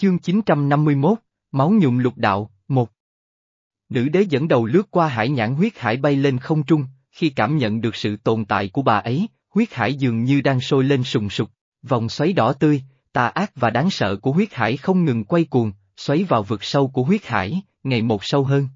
Chương 951, Máu nhuộm lục đạo, một Nữ đế dẫn đầu lướt qua hải nhãn huyết hải bay lên không trung, khi cảm nhận được sự tồn tại của bà ấy, huyết hải dường như đang sôi lên sùng sục, vòng xoáy đỏ tươi, tà ác và đáng sợ của huyết hải không ngừng quay cuồng, xoáy vào vực sâu của huyết hải, ngày một sâu hơn.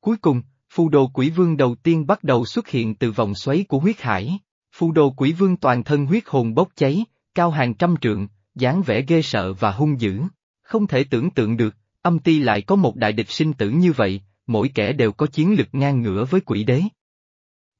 Cuối cùng, phù đồ quỷ vương đầu tiên bắt đầu xuất hiện từ vòng xoáy của huyết hải. Phù đồ quỷ vương toàn thân huyết hồn bốc cháy, cao hàng trăm trượng, dáng vẻ ghê sợ và hung dữ. Không thể tưởng tượng được, âm ti lại có một đại địch sinh tử như vậy, mỗi kẻ đều có chiến lực ngang ngửa với quỷ đế.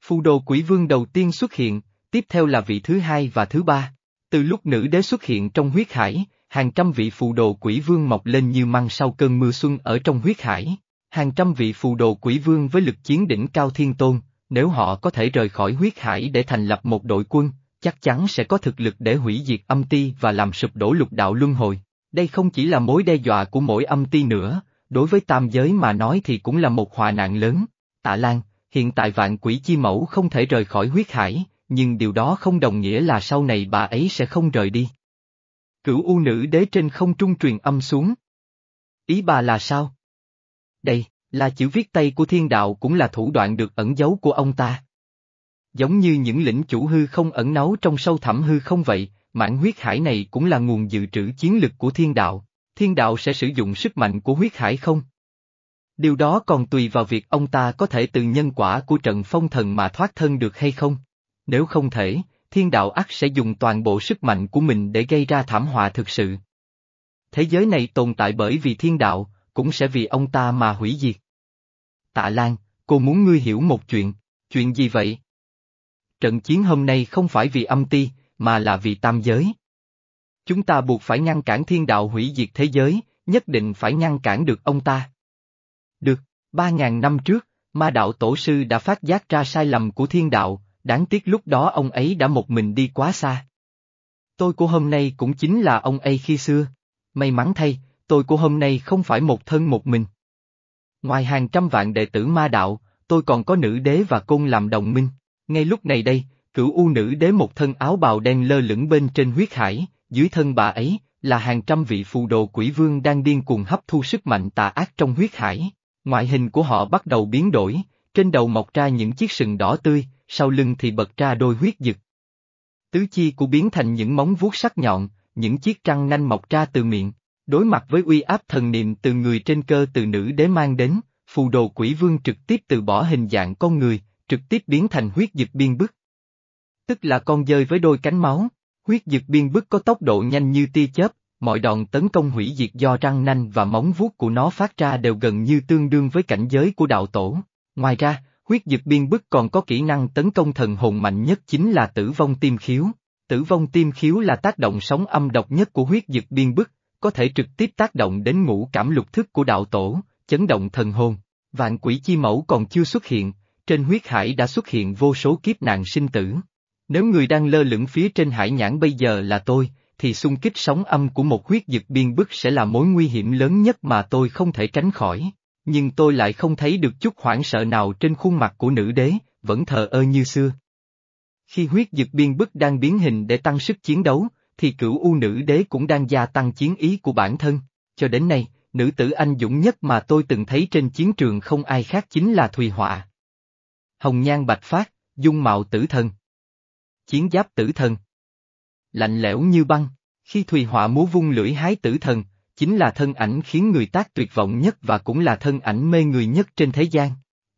Phù đồ quỷ vương đầu tiên xuất hiện, tiếp theo là vị thứ hai và thứ ba. Từ lúc nữ đế xuất hiện trong huyết hải, hàng trăm vị phù đồ quỷ vương mọc lên như măng sau cơn mưa xuân ở trong huyết hải. Hàng trăm vị phù đồ quỷ vương với lực chiến đỉnh cao thiên tôn, nếu họ có thể rời khỏi huyết hải để thành lập một đội quân, chắc chắn sẽ có thực lực để hủy diệt âm ti và làm sụp đổ lục đạo luân hồi. Đây không chỉ là mối đe dọa của mỗi âm ti nữa, đối với tam giới mà nói thì cũng là một họa nạn lớn. Tạ Lan, hiện tại vạn quỷ chi mẫu không thể rời khỏi huyết hải, nhưng điều đó không đồng nghĩa là sau này bà ấy sẽ không rời đi. Cửu U nữ đế trên không trung truyền âm xuống. Ý bà là sao? Đây, là chữ viết tay của thiên đạo cũng là thủ đoạn được ẩn giấu của ông ta. Giống như những lĩnh chủ hư không ẩn náu trong sâu thẳm hư không vậy, mãn huyết hải này cũng là nguồn dự trữ chiến lực của thiên đạo, thiên đạo sẽ sử dụng sức mạnh của huyết hải không? Điều đó còn tùy vào việc ông ta có thể từ nhân quả của trận phong thần mà thoát thân được hay không. Nếu không thể, thiên đạo ắt sẽ dùng toàn bộ sức mạnh của mình để gây ra thảm họa thực sự. Thế giới này tồn tại bởi vì thiên đạo, cũng sẽ vì ông ta mà hủy diệt. Tạ Lan, cô muốn ngươi hiểu một chuyện, chuyện gì vậy? Trận chiến hôm nay không phải vì âm ti, mà là vì tam giới. Chúng ta buộc phải ngăn cản thiên đạo hủy diệt thế giới, nhất định phải ngăn cản được ông ta. Được, ba ngàn năm trước, ma đạo tổ sư đã phát giác ra sai lầm của thiên đạo, đáng tiếc lúc đó ông ấy đã một mình đi quá xa. Tôi của hôm nay cũng chính là ông ấy khi xưa. May mắn thay, tôi của hôm nay không phải một thân một mình. Ngoài hàng trăm vạn đệ tử ma đạo, tôi còn có nữ đế và cung làm đồng minh. Ngay lúc này đây, cửu u nữ đế một thân áo bào đen lơ lửng bên trên huyết hải, dưới thân bà ấy, là hàng trăm vị phù đồ quỷ vương đang điên cuồng hấp thu sức mạnh tà ác trong huyết hải. Ngoại hình của họ bắt đầu biến đổi, trên đầu mọc ra những chiếc sừng đỏ tươi, sau lưng thì bật ra đôi huyết dực. Tứ chi của biến thành những móng vuốt sắc nhọn, những chiếc răng nanh mọc ra từ miệng. Đối mặt với uy áp thần niệm từ người trên cơ từ nữ đế mang đến, phù đồ quỷ vương trực tiếp từ bỏ hình dạng con người, trực tiếp biến thành huyết dực biên bức. Tức là con dơi với đôi cánh máu, huyết dực biên bức có tốc độ nhanh như tia chớp, mọi đòn tấn công hủy diệt do răng nanh và móng vuốt của nó phát ra đều gần như tương đương với cảnh giới của đạo tổ. Ngoài ra, huyết dực biên bức còn có kỹ năng tấn công thần hồn mạnh nhất chính là tử vong tim khiếu. Tử vong tim khiếu là tác động sóng âm độc nhất của huyết dực biên bức, có thể trực tiếp tác động đến ngũ cảm lục thức của đạo tổ, chấn động thần hồn. Vạn quỷ chi mẫu còn chưa xuất hiện, trên huyết hải đã xuất hiện vô số kiếp nạn sinh tử. Nếu người đang lơ lửng phía trên hải nhãn bây giờ là tôi, thì xung kích sóng âm của một huyết dực biên bức sẽ là mối nguy hiểm lớn nhất mà tôi không thể tránh khỏi. Nhưng tôi lại không thấy được chút hoảng sợ nào trên khuôn mặt của nữ đế, vẫn thờ ơ như xưa. Khi huyết dực biên bức đang biến hình để tăng sức chiến đấu, thì cửu u nữ đế cũng đang gia tăng chiến ý của bản thân. Cho đến nay, nữ tử anh dũng nhất mà tôi từng thấy trên chiến trường không ai khác chính là Thùy Họa. Hồng nhan bạch phát, dung mạo tử thần. Chiến giáp tử thần. Lạnh lẽo như băng, khi Thùy Họa múa vung lưỡi hái tử thần, chính là thân ảnh khiến người tác tuyệt vọng nhất và cũng là thân ảnh mê người nhất trên thế gian.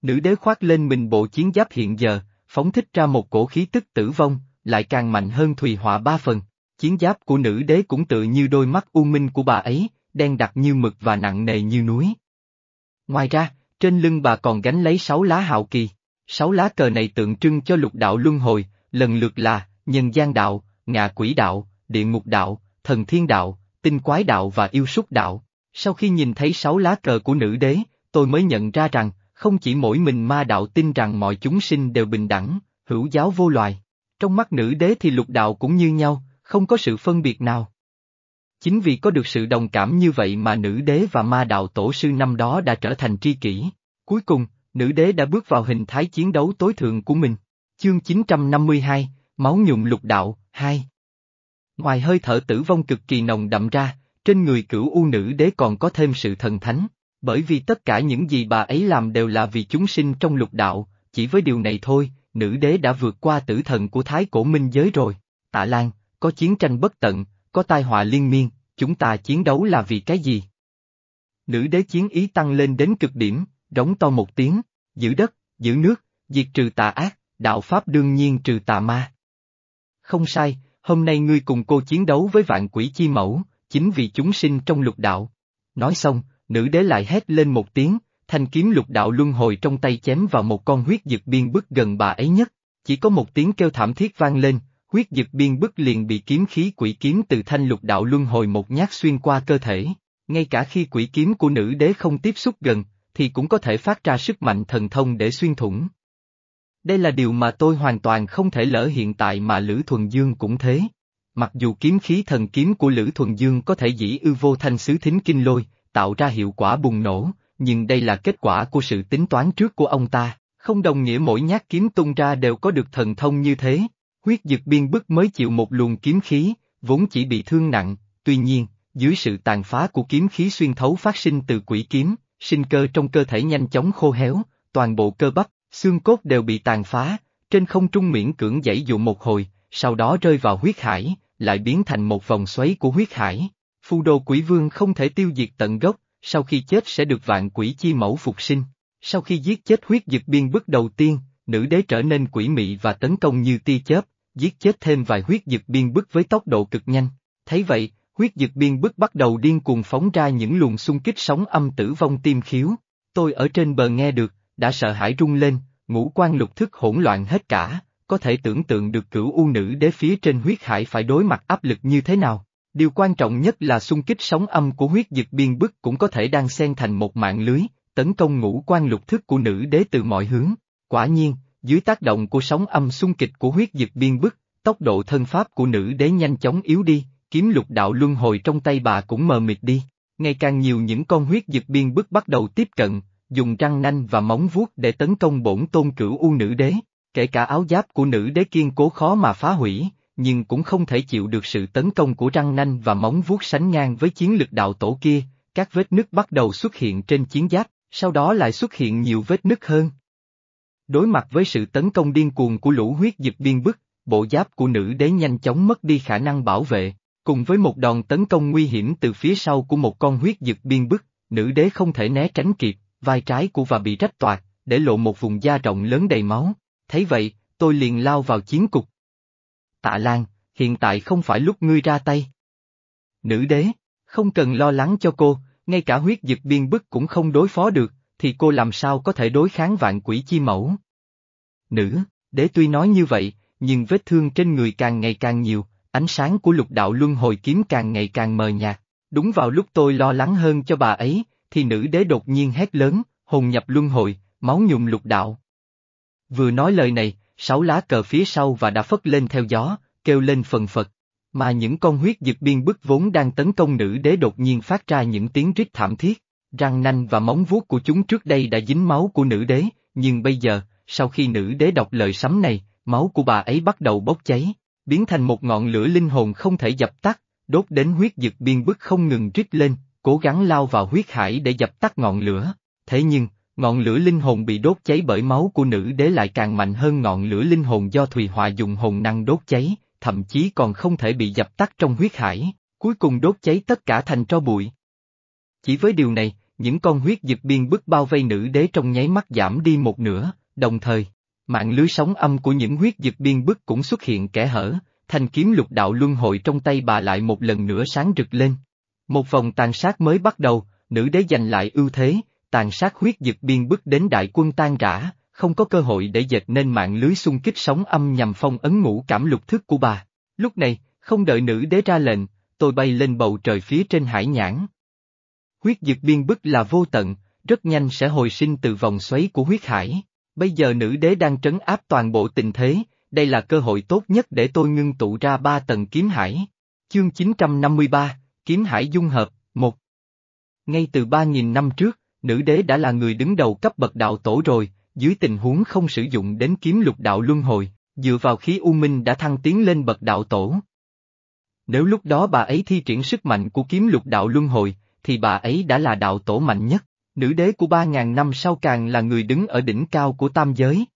Nữ đế khoác lên mình bộ chiến giáp hiện giờ, phóng thích ra một cổ khí tức tử vong, lại càng mạnh hơn Thùy Họa ba phần. Chiến giáp của nữ đế cũng tự như đôi mắt u minh của bà ấy, đen đặc như mực và nặng nề như núi. Ngoài ra, trên lưng bà còn gánh lấy sáu lá hạo kỳ. Sáu lá cờ này tượng trưng cho lục đạo luân hồi, lần lượt là, nhân gian đạo, ngạ quỷ đạo, địa ngục đạo, thần thiên đạo, tinh quái đạo và yêu súc đạo. Sau khi nhìn thấy sáu lá cờ của nữ đế, tôi mới nhận ra rằng, không chỉ mỗi mình ma đạo tin rằng mọi chúng sinh đều bình đẳng, hữu giáo vô loài. Trong mắt nữ đế thì lục đạo cũng như nhau, không có sự phân biệt nào. Chính vì có được sự đồng cảm như vậy mà nữ đế và ma đạo tổ sư năm đó đã trở thành tri kỷ. Cuối cùng, nữ đế đã bước vào hình thái chiến đấu tối thượng của mình. Chương 952, Máu nhuộm lục đạo, 2 Ngoài hơi thở tử vong cực kỳ nồng đậm ra, trên người cửu u nữ đế còn có thêm sự thần thánh, bởi vì tất cả những gì bà ấy làm đều là vì chúng sinh trong lục đạo, chỉ với điều này thôi, nữ đế đã vượt qua tử thần của thái cổ minh giới rồi. Tạ Lan, có chiến tranh bất tận, có tai họa liên miên, chúng ta chiến đấu là vì cái gì? Nữ đế chiến ý tăng lên đến cực điểm, rống to một tiếng, giữ đất, giữ nước, diệt trừ tà ác, đạo pháp đương nhiên trừ tà ma. Không sai, hôm nay ngươi cùng cô chiến đấu với vạn quỷ chi mẫu, chính vì chúng sinh trong lục đạo. Nói xong, nữ đế lại hét lên một tiếng, thanh kiếm lục đạo luân hồi trong tay chém vào một con huyết dực biên bức gần bà ấy nhất, chỉ có một tiếng kêu thảm thiết vang lên, huyết dực biên bức liền bị kiếm khí quỷ kiếm từ thanh lục đạo luân hồi một nhát xuyên qua cơ thể. Ngay cả khi quỷ kiếm của nữ đế không tiếp xúc gần, thì cũng có thể phát ra sức mạnh thần thông để xuyên thủng. Đây là điều mà tôi hoàn toàn không thể lỡ hiện tại mà Lữ Thuần Dương cũng thế. Mặc dù kiếm khí thần kiếm của Lữ Thuần Dương có thể dĩ ư vô thanh xứ thính kinh lôi, tạo ra hiệu quả bùng nổ, nhưng đây là kết quả của sự tính toán trước của ông ta, không đồng nghĩa mỗi nhát kiếm tung ra đều có được thần thông như thế. Huyết dực biên bức mới chịu một luồng kiếm khí, vốn chỉ bị thương nặng, tuy nhiên, dưới sự tàn phá của kiếm khí xuyên thấu phát sinh từ quỷ kiếm, sinh cơ trong cơ thể nhanh chóng khô héo, toàn bộ cơ bắp, xương cốt đều bị tàn phá, trên không trung miễn cưỡng dãy dụ một hồi, sau đó rơi vào huyết hải, lại biến thành một vòng xoáy của huyết hải. Phu đồ quỷ vương không thể tiêu diệt tận gốc, sau khi chết sẽ được vạn quỷ chi mẫu phục sinh. Sau khi giết chết huyết dực biên bức đầu tiên, nữ đế trở nên quỷ mị và tấn công như tia chớp, giết chết thêm vài huyết dực biên bức với tốc độ cực nhanh. Thấy vậy, huyết dực biên bức bắt đầu điên cuồng phóng ra những luồng xung kích sóng âm tử vong tim khiếu. Tôi ở trên bờ nghe được, đã sợ hãi rung lên, ngũ quan lục thức hỗn loạn hết cả, có thể tưởng tượng được cửu u nữ đế phía trên huyết hải phải đối mặt áp lực như thế nào. Điều quan trọng nhất là xung kích sóng âm của huyết dực biên bức cũng có thể đang xen thành một mạng lưới, tấn công ngũ quan lục thức của nữ đế từ mọi hướng. Quả nhiên, dưới tác động của sóng âm xung kịch của huyết dực biên bức, tốc độ thân pháp của nữ đế nhanh chóng yếu đi, kiếm lục đạo luân hồi trong tay bà cũng mờ mịt đi. Ngày càng nhiều những con huyết dực biên bức bắt đầu tiếp cận, dùng răng nanh và móng vuốt để tấn công bổn tôn cửu u nữ đế, kể cả áo giáp của nữ đế kiên cố khó mà phá hủy, nhưng cũng không thể chịu được sự tấn công của răng nanh và móng vuốt sánh ngang với chiến lực đạo tổ kia, các vết nứt bắt đầu xuất hiện trên chiến giáp, sau đó lại xuất hiện nhiều vết nứt hơn. Đối mặt với sự tấn công điên cuồng của lũ huyết dực biên bức, bộ giáp của nữ đế nhanh chóng mất đi khả năng bảo vệ, cùng với một đòn tấn công nguy hiểm từ phía sau của một con huyết dực biên bức, nữ đế không thể né tránh kịp, vai trái của và bị rách toạc, để lộ một vùng da rộng lớn đầy máu. Thấy vậy, tôi liền lao vào chiến cục. Tạ Lan, hiện tại không phải lúc ngươi ra tay. Nữ đế, không cần lo lắng cho cô, ngay cả huyết dực biên bức cũng không đối phó được, thì cô làm sao có thể đối kháng vạn quỷ chi mẫu. Nữ, đế tuy nói như vậy, nhưng vết thương trên người càng ngày càng nhiều, ánh sáng của lục đạo luân hồi kiếm càng ngày càng mờ nhạt. Đúng vào lúc tôi lo lắng hơn cho bà ấy, thì nữ đế đột nhiên hét lớn, hồn nhập luân hồi, máu nhuộm lục đạo. Vừa nói lời này, sáu lá cờ phía sau và đã phất lên theo gió, kêu lên phần phật. Mà những con huyết dực biên bức vốn đang tấn công nữ đế đột nhiên phát ra những tiếng rít thảm thiết, răng nanh và móng vuốt của chúng trước đây đã dính máu của nữ đế, nhưng bây giờ, sau khi nữ đế đọc lời sấm này, máu của bà ấy bắt đầu bốc cháy, biến thành một ngọn lửa linh hồn không thể dập tắt, đốt đến huyết dực biên bức không ngừng rít lên, cố gắng lao vào huyết hải để dập tắt ngọn lửa. Thế nhưng, ngọn lửa linh hồn bị đốt cháy bởi máu của nữ đế lại càng mạnh hơn ngọn lửa linh hồn do Thùy Hòa dùng hồn năng đốt cháy, thậm chí còn không thể bị dập tắt trong huyết hải, cuối cùng đốt cháy tất cả thành tro bụi. Chỉ với điều này, những con huyết dực biên bức bao vây nữ đế trong nháy mắt giảm đi một nửa, đồng thời, mạng lưới sóng âm của những huyết dực biên bức cũng xuất hiện kẻ hở, thanh kiếm lục đạo luân hồi trong tay bà lại một lần nữa sáng rực lên. Một vòng tàn sát mới bắt đầu, nữ đế giành lại ưu thế, tàn sát huyết dực biên bức đến đại quân tan rã, không có cơ hội để dệt nên mạng lưới xung kích sóng âm nhằm phong ấn ngũ cảm lục thức của bà. Lúc này, không đợi nữ đế ra lệnh, tôi bay lên bầu trời phía trên hải nhãn. Huyết dực biên bức là vô tận, rất nhanh sẽ hồi sinh từ vòng xoáy của huyết hải. Bây giờ nữ đế đang trấn áp toàn bộ tình thế, đây là cơ hội tốt nhất để tôi ngưng tụ ra ba tầng kiếm hải. Chương 953, Kiếm Hải Dung Hợp, một Ngay từ 3.000 năm trước, nữ đế đã là người đứng đầu cấp bậc đạo tổ rồi, dưới tình huống không sử dụng đến kiếm lục đạo luân hồi, dựa vào khí u minh đã thăng tiến lên bậc đạo tổ. Nếu lúc đó bà ấy thi triển sức mạnh của kiếm lục đạo luân hồi, thì bà ấy đã là đạo tổ mạnh nhất, nữ đế của ba ngàn năm sau càng là người đứng ở đỉnh cao của tam giới.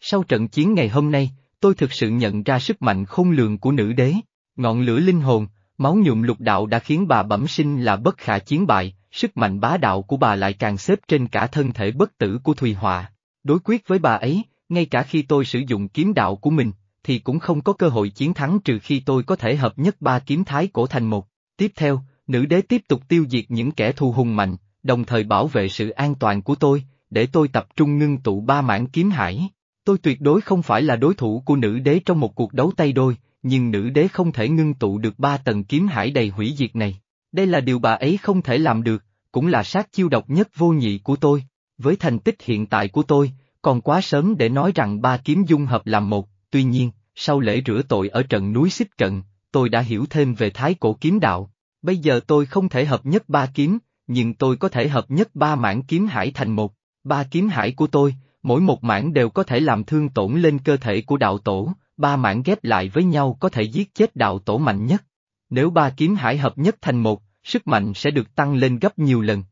Sau trận chiến ngày hôm nay, tôi thực sự nhận ra sức mạnh khôn lường của nữ đế, ngọn lửa linh hồn, máu nhuộm lục đạo đã khiến bà bẩm sinh là bất khả chiến bại, sức mạnh bá đạo của bà lại càng xếp trên cả thân thể bất tử của Thùy Họa. Đối quyết với bà ấy, ngay cả khi tôi sử dụng kiếm đạo của mình, thì cũng không có cơ hội chiến thắng trừ khi tôi có thể hợp nhất ba kiếm thái cổ thành một. Tiếp theo, nữ đế tiếp tục tiêu diệt những kẻ thù hùng mạnh, đồng thời bảo vệ sự an toàn của tôi, để tôi tập trung ngưng tụ ba mảng kiếm hải. Tôi tuyệt đối không phải là đối thủ của nữ đế trong một cuộc đấu tay đôi, nhưng nữ đế không thể ngưng tụ được ba tầng kiếm hải đầy hủy diệt này. Đây là điều bà ấy không thể làm được, cũng là sát chiêu độc nhất vô nhị của tôi. Với thành tích hiện tại của tôi, còn quá sớm để nói rằng ba kiếm dung hợp làm một, tuy nhiên, sau lễ rửa tội ở trận núi xích trận, tôi đã hiểu thêm về thái cổ kiếm đạo. Bây giờ tôi không thể hợp nhất ba kiếm, nhưng tôi có thể hợp nhất ba mảng kiếm hải thành một. Ba kiếm hải của tôi, mỗi một mảng đều có thể làm thương tổn lên cơ thể của đạo tổ, ba mảng ghép lại với nhau có thể giết chết đạo tổ mạnh nhất. Nếu ba kiếm hải hợp nhất thành một, sức mạnh sẽ được tăng lên gấp nhiều lần.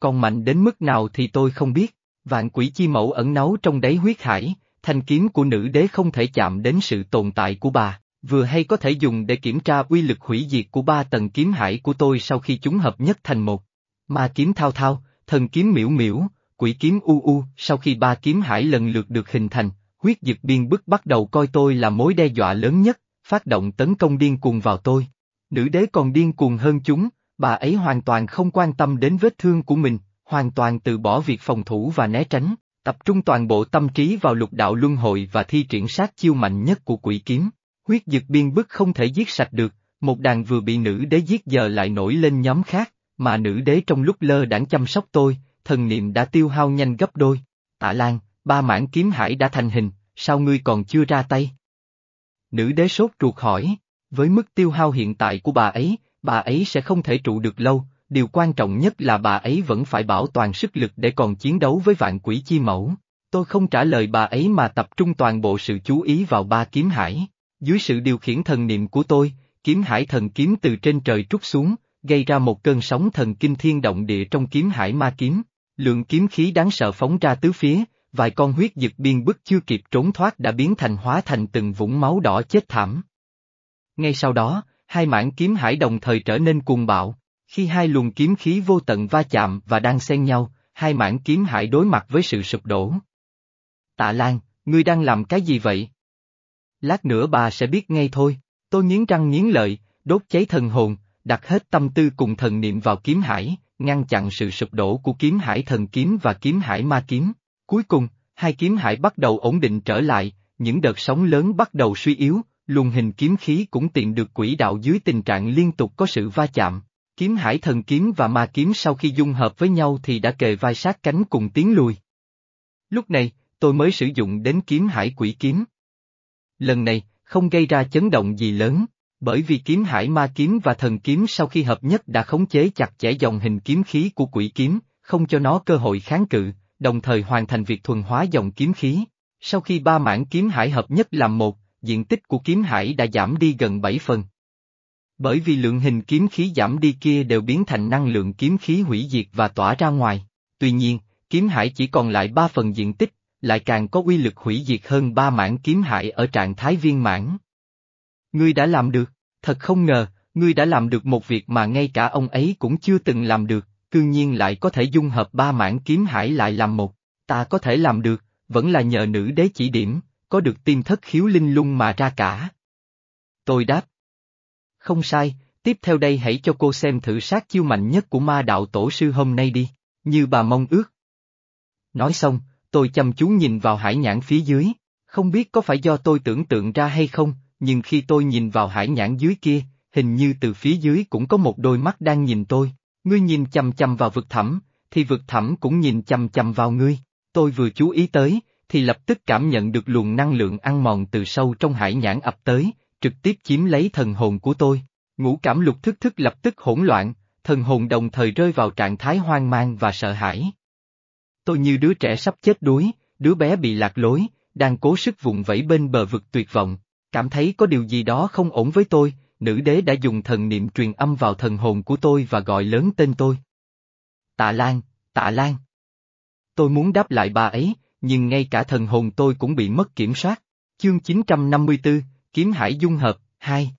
Còn mạnh đến mức nào thì tôi không biết, vạn quỷ chi mẫu ẩn náu trong đáy huyết hải, thanh kiếm của nữ đế không thể chạm đến sự tồn tại của bà, vừa hay có thể dùng để kiểm tra uy lực hủy diệt của ba tầng kiếm hải của tôi sau khi chúng hợp nhất thành một. Ma kiếm thao thao, thần kiếm miễu miễu, quỷ kiếm u u, sau khi ba kiếm hải lần lượt được hình thành, huyết dực biên bức bắt đầu coi tôi là mối đe dọa lớn nhất, phát động tấn công điên cuồng vào tôi. Nữ đế còn điên cuồng hơn chúng, bà ấy hoàn toàn không quan tâm đến vết thương của mình, hoàn toàn từ bỏ việc phòng thủ và né tránh, tập trung toàn bộ tâm trí vào lục đạo luân hồi và thi triển sát chiêu mạnh nhất của quỷ kiếm. Huyết dực biên bức không thể giết sạch được, một đàn vừa bị nữ đế giết giờ lại nổi lên nhóm khác, mà nữ đế trong lúc lơ đãng chăm sóc tôi, thần niệm đã tiêu hao nhanh gấp đôi. Tạ Lan, ba mảng kiếm hải đã thành hình, sao ngươi còn chưa ra tay? Nữ đế sốt ruột hỏi, với mức tiêu hao hiện tại của bà ấy, bà ấy sẽ không thể trụ được lâu, điều quan trọng nhất là bà ấy vẫn phải bảo toàn sức lực để còn chiến đấu với vạn quỷ chi mẫu. Tôi không trả lời bà ấy mà tập trung toàn bộ sự chú ý vào ba kiếm hải. Dưới sự điều khiển thần niệm của tôi, kiếm hải thần kiếm từ trên trời trút xuống, gây ra một cơn sóng thần kinh thiên động địa trong kiếm hải ma kiếm. Lượng kiếm khí đáng sợ phóng ra tứ phía, vài con huyết dực biên bức chưa kịp trốn thoát đã biến thành hóa thành từng vũng máu đỏ chết thảm. Ngay sau đó, hai mảng kiếm hải đồng thời trở nên cuồng bạo, khi hai luồng kiếm khí vô tận va chạm và đang xen nhau, hai mảng kiếm hải đối mặt với sự sụp đổ. Tạ Lan, ngươi đang làm cái gì vậy? Lát nữa bà sẽ biết ngay thôi, tôi nghiến răng nghiến lợi, đốt cháy thần hồn, đặt hết tâm tư cùng thần niệm vào kiếm hải, ngăn chặn sự sụp đổ của kiếm hải thần kiếm và kiếm hải ma kiếm. Cuối cùng, hai kiếm hải bắt đầu ổn định trở lại, những đợt sóng lớn bắt đầu suy yếu, luồng hình kiếm khí cũng tiện được quỹ đạo dưới tình trạng liên tục có sự va chạm. Kiếm hải thần kiếm và ma kiếm sau khi dung hợp với nhau thì đã kề vai sát cánh cùng tiến lùi. Lúc này, tôi mới sử dụng đến kiếm hải quỷ kiếm. Lần này, không gây ra chấn động gì lớn, bởi vì kiếm hải ma kiếm và thần kiếm sau khi hợp nhất đã khống chế chặt chẽ dòng hình kiếm khí của quỷ kiếm, không cho nó cơ hội kháng cự, đồng thời hoàn thành việc thuần hóa dòng kiếm khí. Sau khi ba mảng kiếm hải hợp nhất làm một, diện tích của kiếm hải đã giảm đi gần 7 phần. Bởi vì lượng hình kiếm khí giảm đi kia đều biến thành năng lượng kiếm khí hủy diệt và tỏa ra ngoài. Tuy nhiên, kiếm hải chỉ còn lại 3 phần diện tích, lại càng có uy lực hủy diệt hơn ba mảng kiếm hải ở trạng thái viên mãn. Ngươi đã làm được, thật không ngờ, ngươi đã làm được một việc mà ngay cả ông ấy cũng chưa từng làm được, Cương nhiên lại có thể dung hợp ba mảng kiếm hải lại làm một, ta có thể làm được, vẫn là nhờ nữ đế chỉ điểm, có được tim thất khiếu linh lung mà ra cả. Tôi đáp. Không sai, tiếp theo đây hãy cho cô xem thử sát chiêu mạnh nhất của ma đạo tổ sư hôm nay đi, như bà mong ước. Nói xong, tôi chăm chú nhìn vào hải nhãn phía dưới, không biết có phải do tôi tưởng tượng ra hay không, nhưng khi tôi nhìn vào hải nhãn dưới kia, hình như từ phía dưới cũng có một đôi mắt đang nhìn tôi, ngươi nhìn chăm chăm vào vực thẳm, thì vực thẳm cũng nhìn chăm chăm vào ngươi, tôi vừa chú ý tới, thì lập tức cảm nhận được luồng năng lượng ăn mòn từ sâu trong hải nhãn ập tới, trực tiếp chiếm lấy thần hồn của tôi. Ngũ cảm lục thức thức lập tức hỗn loạn, thần hồn đồng thời rơi vào trạng thái hoang mang và sợ hãi. Tôi như đứa trẻ sắp chết đuối, đứa bé bị lạc lối, đang cố sức vùng vẫy bên bờ vực tuyệt vọng, cảm thấy có điều gì đó không ổn với tôi, nữ đế đã dùng thần niệm truyền âm vào thần hồn của tôi và gọi lớn tên tôi. Tạ Lan, Tạ Lan. Tôi muốn đáp lại bà ấy, nhưng ngay cả thần hồn tôi cũng bị mất kiểm soát. Chương 954, Kiếm Hải Dung Hợp, 2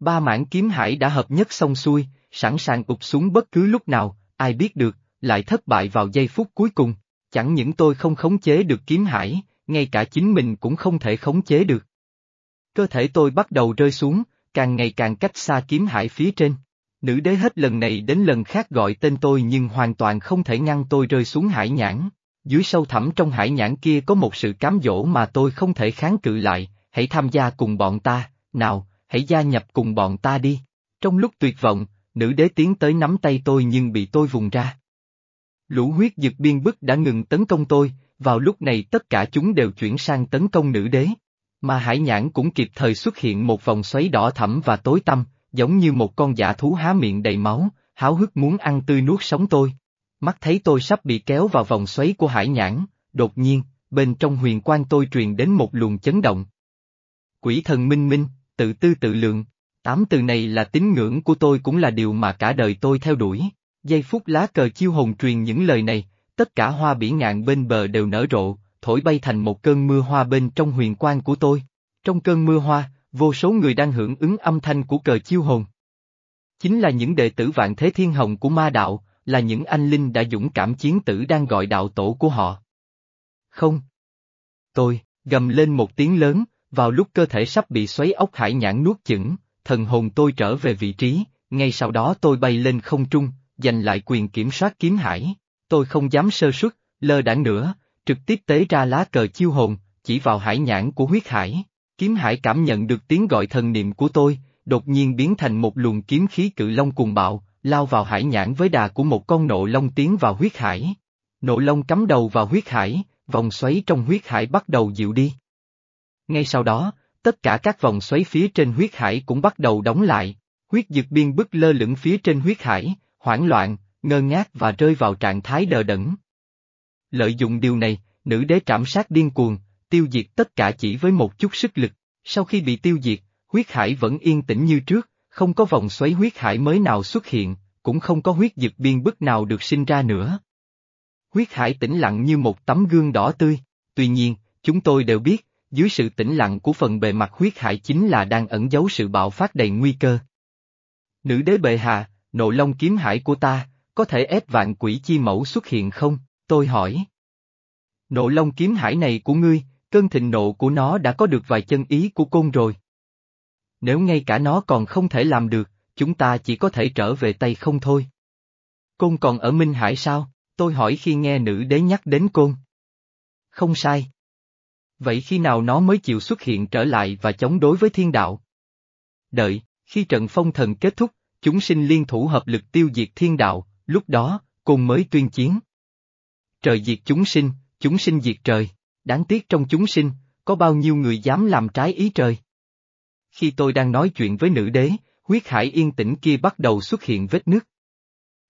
Ba mảng kiếm hải đã hợp nhất xong xuôi, sẵn sàng ụp xuống bất cứ lúc nào, ai biết được, lại thất bại vào giây phút cuối cùng. Chẳng những tôi không khống chế được kiếm hải, ngay cả chính mình cũng không thể khống chế được. Cơ thể tôi bắt đầu rơi xuống, càng ngày càng cách xa kiếm hải phía trên. Nữ đế hết lần này đến lần khác gọi tên tôi nhưng hoàn toàn không thể ngăn tôi rơi xuống hải nhãn. Dưới sâu thẳm trong hải nhãn kia có một sự cám dỗ mà tôi không thể kháng cự lại, hãy tham gia cùng bọn ta, nào, hãy gia nhập cùng bọn ta đi. Trong lúc tuyệt vọng, nữ đế tiến tới nắm tay tôi nhưng bị tôi vùng ra. Lũ huyết dực biên bức đã ngừng tấn công tôi, vào lúc này tất cả chúng đều chuyển sang tấn công nữ đế. Mà hải nhãn cũng kịp thời xuất hiện một vòng xoáy đỏ thẫm và tối tăm, giống như một con giả thú há miệng đầy máu, háo hức muốn ăn tươi nuốt sống tôi. Mắt thấy tôi sắp bị kéo vào vòng xoáy của hải nhãn, đột nhiên, bên trong huyền quan tôi truyền đến một luồng chấn động. Quỷ thần minh minh, tự tư tự lượng, tám từ này là tín ngưỡng của tôi cũng là điều mà cả đời tôi theo đuổi. Giây phút lá cờ chiêu hồn truyền những lời này, tất cả hoa biển ngạn bên bờ đều nở rộ, thổi bay thành một cơn mưa hoa bên trong huyền quan của tôi. Trong cơn mưa hoa, vô số người đang hưởng ứng âm thanh của cờ chiêu hồn. Chính là những đệ tử vạn thế thiên hồng của ma đạo, là những anh linh đã dũng cảm chiến tử đang gọi đạo tổ của họ. Không. Tôi, gầm lên một tiếng lớn, vào lúc cơ thể sắp bị xoáy ốc hải nhãn nuốt chửng, thần hồn tôi trở về vị trí, ngay sau đó tôi bay lên không trung, giành lại quyền kiểm soát kiếm hải. Tôi không dám sơ suất, lơ đãng nữa, trực tiếp tế ra lá cờ chiêu hồn, chỉ vào hải nhãn của huyết hải. Kiếm hải cảm nhận được tiếng gọi thần niệm của tôi, đột nhiên biến thành một luồng kiếm khí cự long cùng bạo, lao vào hải nhãn với đà của một con nộ long tiến vào huyết hải. Nộ long cắm đầu vào huyết hải, vòng xoáy trong huyết hải bắt đầu dịu đi. Ngay sau đó, tất cả các vòng xoáy phía trên huyết hải cũng bắt đầu đóng lại, huyết dực biên bức lơ lửng phía trên huyết hải, hoảng loạn, ngơ ngác và rơi vào trạng thái đờ đẫn. Lợi dụng điều này, nữ đế trảm sát điên cuồng, tiêu diệt tất cả chỉ với một chút sức lực, sau khi bị tiêu diệt, huyết hải vẫn yên tĩnh như trước, không có vòng xoáy huyết hải mới nào xuất hiện, cũng không có huyết dực biên bức nào được sinh ra nữa. Huyết hải tĩnh lặng như một tấm gương đỏ tươi, tuy nhiên, chúng tôi đều biết, dưới sự tĩnh lặng của phần bề mặt huyết hải chính là đang ẩn giấu sự bạo phát đầy nguy cơ. Nữ đế bệ hạ, nộ long kiếm hải của ta, có thể ép vạn quỷ chi mẫu xuất hiện không? Tôi hỏi. Nộ long kiếm hải này của ngươi, cơn thịnh nộ của nó đã có được vài chân ý của côn rồi. Nếu ngay cả nó còn không thể làm được, chúng ta chỉ có thể trở về tay không thôi. Côn còn ở Minh Hải sao? Tôi hỏi khi nghe nữ đế nhắc đến côn. Không sai. Vậy khi nào nó mới chịu xuất hiện trở lại và chống đối với thiên đạo? Đợi, khi trận phong thần kết thúc, chúng sinh liên thủ hợp lực tiêu diệt thiên đạo, lúc đó, cùng mới tuyên chiến. Trời diệt chúng sinh, chúng sinh diệt trời, đáng tiếc trong chúng sinh, có bao nhiêu người dám làm trái ý trời. Khi tôi đang nói chuyện với nữ đế, huyết hải yên tĩnh kia bắt đầu xuất hiện vết nứt.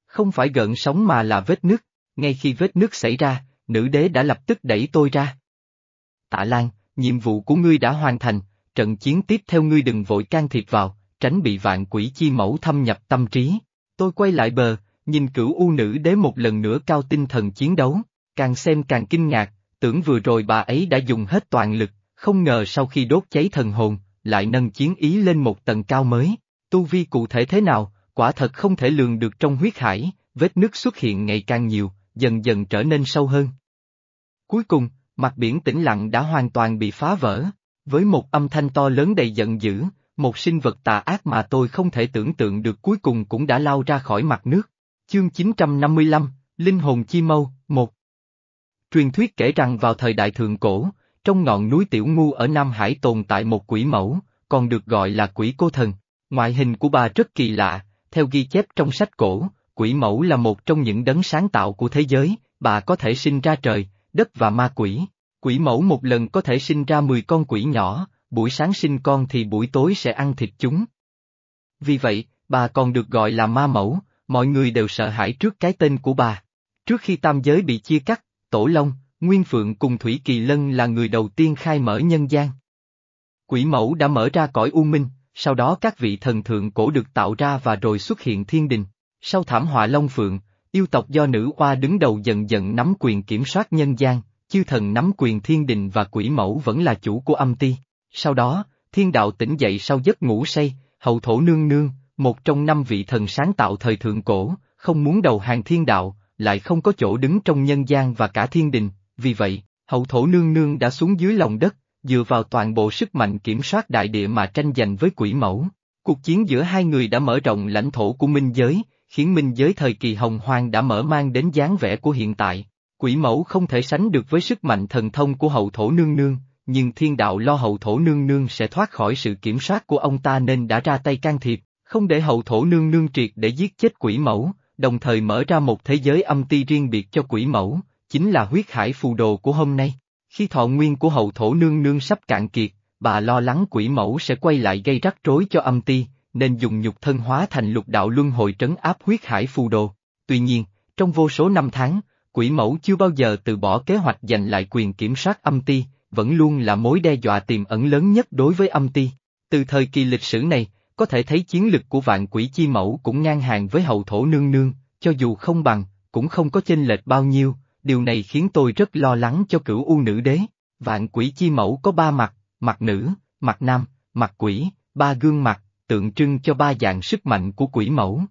Không phải gợn sóng mà là vết nứt, ngay khi vết nứt xảy ra, nữ đế đã lập tức đẩy tôi ra. Tạ Lan, nhiệm vụ của ngươi đã hoàn thành, trận chiến tiếp theo ngươi đừng vội can thiệp vào, tránh bị vạn quỷ chi mẫu thâm nhập tâm trí. Tôi quay lại bờ, nhìn cửu u nữ đế một lần nữa cao tinh thần chiến đấu, càng xem càng kinh ngạc, tưởng vừa rồi bà ấy đã dùng hết toàn lực, không ngờ sau khi đốt cháy thần hồn, lại nâng chiến ý lên một tầng cao mới. Tu vi cụ thể thế nào, quả thật không thể lường được trong huyết hải, vết nứt xuất hiện ngày càng nhiều, dần dần trở nên sâu hơn. Cuối cùng, mặt biển tĩnh lặng đã hoàn toàn bị phá vỡ, với một âm thanh to lớn đầy giận dữ, một sinh vật tà ác mà tôi không thể tưởng tượng được cuối cùng cũng đã lao ra khỏi mặt nước. Chương 955, Linh hồn chi mâu, 1 Truyền thuyết kể rằng vào thời đại thượng cổ, trong ngọn núi Tiểu Ngu ở Nam Hải tồn tại một quỷ mẫu, còn được gọi là quỷ cô thần. Ngoại hình của bà rất kỳ lạ, theo ghi chép trong sách cổ, quỷ mẫu là một trong những đấng sáng tạo của thế giới, bà có thể sinh ra trời, đất và ma quỷ. Quỷ mẫu một lần có thể sinh ra 10 con quỷ nhỏ, buổi sáng sinh con thì buổi tối sẽ ăn thịt chúng. Vì vậy, bà còn được gọi là ma mẫu, mọi người đều sợ hãi trước cái tên của bà. Trước khi tam giới bị chia cắt, Tổ Long, Nguyên Phượng cùng Thủy Kỳ Lân là người đầu tiên khai mở nhân gian. Quỷ mẫu đã mở ra cõi u minh, sau đó các vị thần thượng cổ được tạo ra và rồi xuất hiện thiên đình. Sau thảm họa Long Phượng, yêu tộc do nữ oa đứng đầu dần dần nắm quyền kiểm soát nhân gian, chư thần nắm quyền thiên đình và quỷ mẫu vẫn là chủ của âm ti. Sau đó, thiên đạo tỉnh dậy sau giấc ngủ say, hậu thổ nương nương, một trong năm vị thần sáng tạo thời thượng cổ, không muốn đầu hàng thiên đạo, lại không có chỗ đứng trong nhân gian và cả thiên đình, vì vậy, hậu thổ nương nương đã xuống dưới lòng đất, dựa vào toàn bộ sức mạnh kiểm soát đại địa mà tranh giành với quỷ mẫu. Cuộc chiến giữa hai người đã mở rộng lãnh thổ của minh giới, khiến minh giới thời kỳ hồng hoang đã mở mang đến dáng vẻ của hiện tại. Quỷ mẫu không thể sánh được với sức mạnh thần thông của hậu thổ nương nương, nhưng thiên đạo lo hậu thổ nương nương sẽ thoát khỏi sự kiểm soát của ông ta nên đã ra tay can thiệp, không để hậu thổ nương nương triệt để giết chết quỷ mẫu, đồng thời mở ra một thế giới âm ti riêng biệt cho quỷ mẫu, chính là huyết hải phù đồ của hôm nay. Khi thọ nguyên của hậu thổ nương nương sắp cạn kiệt, bà lo lắng quỷ mẫu sẽ quay lại gây rắc rối cho âm ti, nên dùng nhục thân hóa thành lục đạo luân hồi trấn áp huyết hải phù đồ. Tuy nhiên, trong vô số năm tháng, quỷ mẫu chưa bao giờ từ bỏ kế hoạch giành lại quyền kiểm soát âm ti, vẫn luôn là mối đe dọa tiềm ẩn lớn nhất đối với âm ti. Từ thời kỳ lịch sử này, có thể thấy chiến lực của vạn quỷ chi mẫu cũng ngang hàng với hậu thổ nương nương, cho dù không bằng, cũng không có chênh lệch bao nhiêu, điều này khiến tôi rất lo lắng cho cửu u nữ đế. Vạn quỷ chi mẫu có ba mặt, mặt nữ, mặt nam, mặt quỷ, ba gương mặt, tượng trưng cho ba dạng sức mạnh của quỷ mẫu.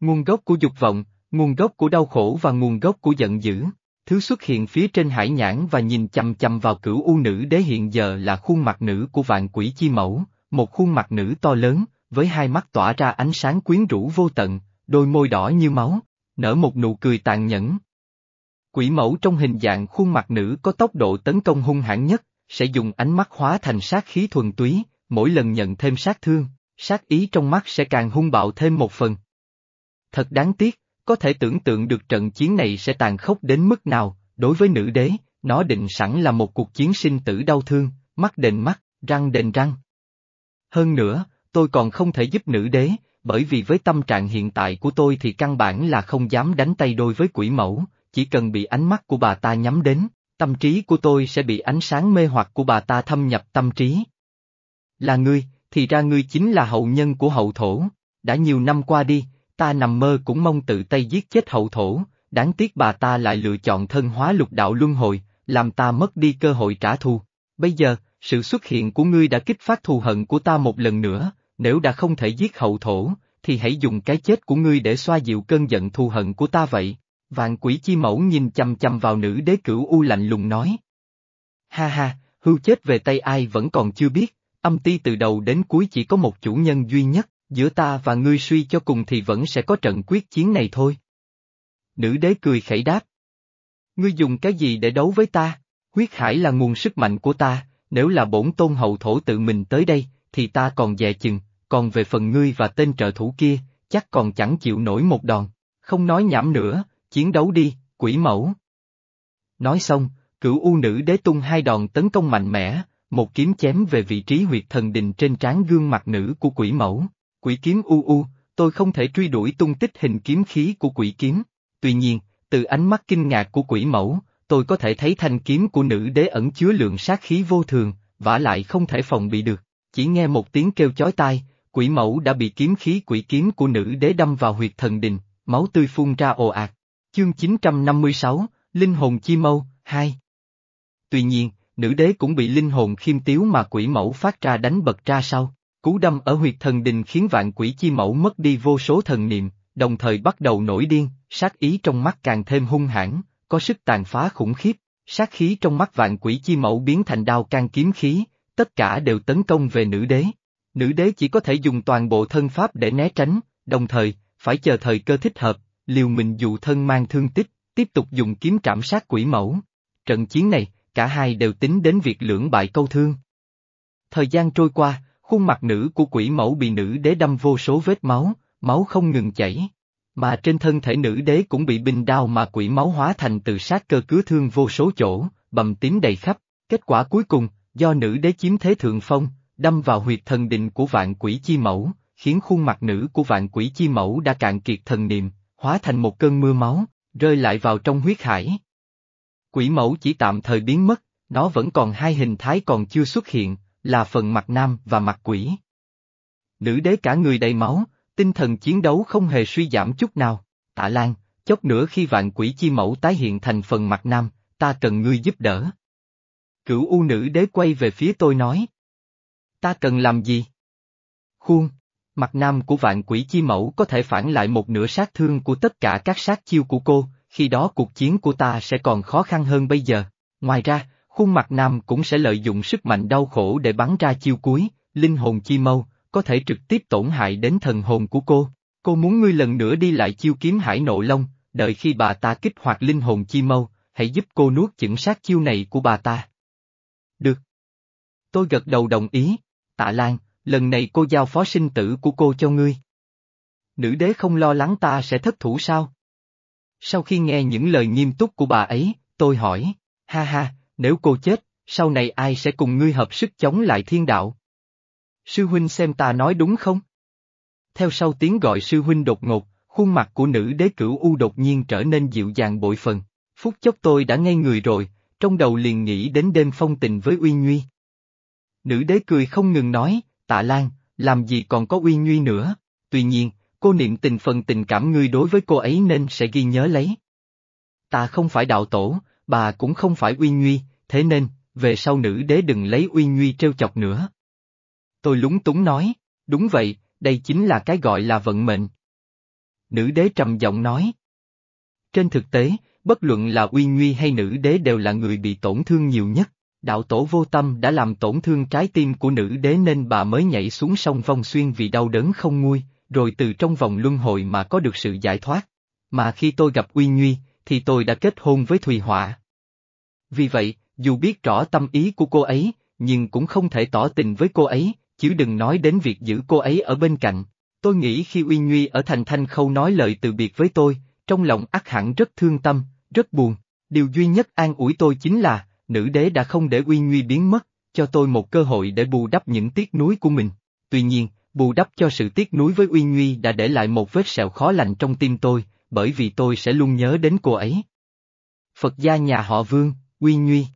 Nguồn gốc của dục vọng, nguồn gốc của đau khổ và nguồn gốc của giận dữ. Thứ xuất hiện phía trên hải nhãn và nhìn chầm chầm vào cửu u nữ đế hiện giờ là khuôn mặt nữ của vạn quỷ chi mẫu, một khuôn mặt nữ to lớn, với hai mắt tỏa ra ánh sáng quyến rũ vô tận, đôi môi đỏ như máu, nở một nụ cười tàn nhẫn. Quỷ mẫu trong hình dạng khuôn mặt nữ có tốc độ tấn công hung hãn nhất, sẽ dùng ánh mắt hóa thành sát khí thuần túy, mỗi lần nhận thêm sát thương, sát ý trong mắt sẽ càng hung bạo thêm một phần. Thật đáng tiếc, có thể tưởng tượng được trận chiến này sẽ tàn khốc đến mức nào, đối với nữ đế, nó định sẵn là một cuộc chiến sinh tử đau thương, mắt đền mắt, răng đền răng. Hơn nữa, tôi còn không thể giúp nữ đế, bởi vì với tâm trạng hiện tại của tôi thì căn bản là không dám đánh tay đôi với quỷ mẫu, chỉ cần bị ánh mắt của bà ta nhắm đến, tâm trí của tôi sẽ bị ánh sáng mê hoặc của bà ta thâm nhập tâm trí. Là ngươi, thì ra ngươi chính là hậu nhân của hậu thổ, đã nhiều năm qua đi, ta nằm mơ cũng mong tự tay giết chết hậu thổ, đáng tiếc bà ta lại lựa chọn thân hóa lục đạo luân hồi, làm ta mất đi cơ hội trả thù. Bây giờ, sự xuất hiện của ngươi đã kích phát thù hận của ta một lần nữa, nếu đã không thể giết hậu thổ, thì hãy dùng cái chết của ngươi để xoa dịu cơn giận thù hận của ta vậy. Vạn quỷ chi mẫu nhìn chăm chăm vào nữ đế cửu u lạnh lùng nói. Ha ha, hưu chết về tay ai vẫn còn chưa biết, âm ti từ đầu đến cuối chỉ có một chủ nhân duy nhất, giữa ta và ngươi suy cho cùng thì vẫn sẽ có trận quyết chiến này thôi. Nữ đế cười khẩy đáp. Ngươi dùng cái gì để đấu với ta? Huyết hải là nguồn sức mạnh của ta, nếu là bổn tôn hậu thổ tự mình tới đây, thì ta còn dè chừng, còn về phần ngươi và tên trợ thủ kia, chắc còn chẳng chịu nổi một đòn. Không nói nhảm nữa, chiến đấu đi, quỷ mẫu. Nói xong, cửu u nữ đế tung hai đòn tấn công mạnh mẽ, một kiếm chém về vị trí huyệt thần đình trên trán gương mặt nữ của quỷ mẫu. Quỷ kiếm u u, tôi không thể truy đuổi tung tích hình kiếm khí của quỷ kiếm. Tuy nhiên, từ ánh mắt kinh ngạc của quỷ mẫu, tôi có thể thấy thanh kiếm của nữ đế ẩn chứa lượng sát khí vô thường, vả lại không thể phòng bị được. Chỉ nghe một tiếng kêu chói tai, quỷ mẫu đã bị kiếm khí quỷ kiếm của nữ đế đâm vào huyệt thần đình, máu tươi phun ra ồ ạt. Chương 956, Linh hồn chi mâu, 2 Tuy nhiên, nữ đế cũng bị linh hồn khiêm tiếu mà quỷ mẫu phát ra đánh bật ra sau. Cú đâm ở huyệt thần đình khiến vạn quỷ chi mẫu mất đi vô số thần niệm, đồng thời bắt đầu nổi điên, sát ý trong mắt càng thêm hung hãn, có sức tàn phá khủng khiếp, sát khí trong mắt vạn quỷ chi mẫu biến thành đao can kiếm khí, tất cả đều tấn công về nữ đế. Nữ đế chỉ có thể dùng toàn bộ thân pháp để né tránh, đồng thời, phải chờ thời cơ thích hợp, liều mình dụ thân mang thương tích, tiếp tục dùng kiếm trảm sát quỷ mẫu. Trận chiến này, cả hai đều tính đến việc lưỡng bại câu thương. Thời gian trôi qua, khuôn mặt nữ của quỷ mẫu bị nữ đế đâm vô số vết máu, máu không ngừng chảy. Mà trên thân thể nữ đế cũng bị binh đao mà quỷ máu hóa thành từ sát cơ cứ thương vô số chỗ, bầm tím đầy khắp. Kết quả cuối cùng, do nữ đế chiếm thế thượng phong, đâm vào huyệt thần định của vạn quỷ chi mẫu, khiến khuôn mặt nữ của vạn quỷ chi mẫu đã cạn kiệt thần niệm, hóa thành một cơn mưa máu, rơi lại vào trong huyết hải. Quỷ mẫu chỉ tạm thời biến mất, nó vẫn còn hai hình thái còn chưa xuất hiện, là phần mặt nam và mặt quỷ. Nữ đế cả người đầy máu, tinh thần chiến đấu không hề suy giảm chút nào. Tạ Lan, chốc nữa khi vạn quỷ chi mẫu tái hiện thành phần mặt nam, ta cần ngươi giúp đỡ. Cửu U nữ đế quay về phía tôi nói. Ta cần làm gì? Khuôn, mặt nam của vạn quỷ chi mẫu có thể phản lại một nửa sát thương của tất cả các sát chiêu của cô, khi đó cuộc chiến của ta sẽ còn khó khăn hơn bây giờ. Ngoài ra, khuôn mặt nam cũng sẽ lợi dụng sức mạnh đau khổ để bắn ra chiêu cuối, linh hồn chi mâu, có thể trực tiếp tổn hại đến thần hồn của cô. Cô muốn ngươi lần nữa đi lại chiêu kiếm hải nộ long, đợi khi bà ta kích hoạt linh hồn chi mâu, hãy giúp cô nuốt chửng sát chiêu này của bà ta. Được. Tôi gật đầu đồng ý, tạ Lan, lần này cô giao phó sinh tử của cô cho ngươi. Nữ đế không lo lắng ta sẽ thất thủ sao? Sau khi nghe những lời nghiêm túc của bà ấy, tôi hỏi, ha ha, nếu cô chết, sau này ai sẽ cùng ngươi hợp sức chống lại thiên đạo? Sư huynh xem ta nói đúng không? Theo sau tiếng gọi sư huynh đột ngột, khuôn mặt của nữ đế cửu U đột nhiên trở nên dịu dàng bội phần. Phút chốc tôi đã ngây người rồi, trong đầu liền nghĩ đến đêm phong tình với Uy Nguy. Nữ đế cười không ngừng nói, tạ Lan, làm gì còn có Uy Nguy nữa, tuy nhiên, cô niệm tình phần tình cảm ngươi đối với cô ấy nên sẽ ghi nhớ lấy. Ta không phải đạo tổ, bà cũng không phải Uy nguy, thế nên, về sau nữ đế đừng lấy Uy nguy trêu chọc nữa. Tôi lúng túng nói, đúng vậy, đây chính là cái gọi là vận mệnh. Nữ đế trầm giọng nói. Trên thực tế, bất luận là uy nguy hay nữ đế đều là người bị tổn thương nhiều nhất. Đạo tổ vô tâm đã làm tổn thương trái tim của nữ đế nên bà mới nhảy xuống sông vong xuyên vì đau đớn không nguôi, rồi từ trong vòng luân hồi mà có được sự giải thoát. Mà khi tôi gặp Uy Nguy, thì tôi đã kết hôn với Thùy Họa. Vì vậy, dù biết rõ tâm ý của cô ấy, nhưng cũng không thể tỏ tình với cô ấy, chứ đừng nói đến việc giữ cô ấy ở bên cạnh. Tôi nghĩ khi Uy Nguy ở thành thanh khâu nói lời từ biệt với tôi, trong lòng Ác hẳn rất thương tâm, rất buồn. Điều duy nhất an ủi tôi chính là, nữ đế đã không để Uy Nguy biến mất, cho tôi một cơ hội để bù đắp những tiếc nuối của mình. Tuy nhiên, bù đắp cho sự tiếc nuối với Uy Nguy đã để lại một vết sẹo khó lành trong tim tôi, bởi vì tôi sẽ luôn nhớ đến cô ấy. Phật gia nhà họ Vương, Uy Nguy.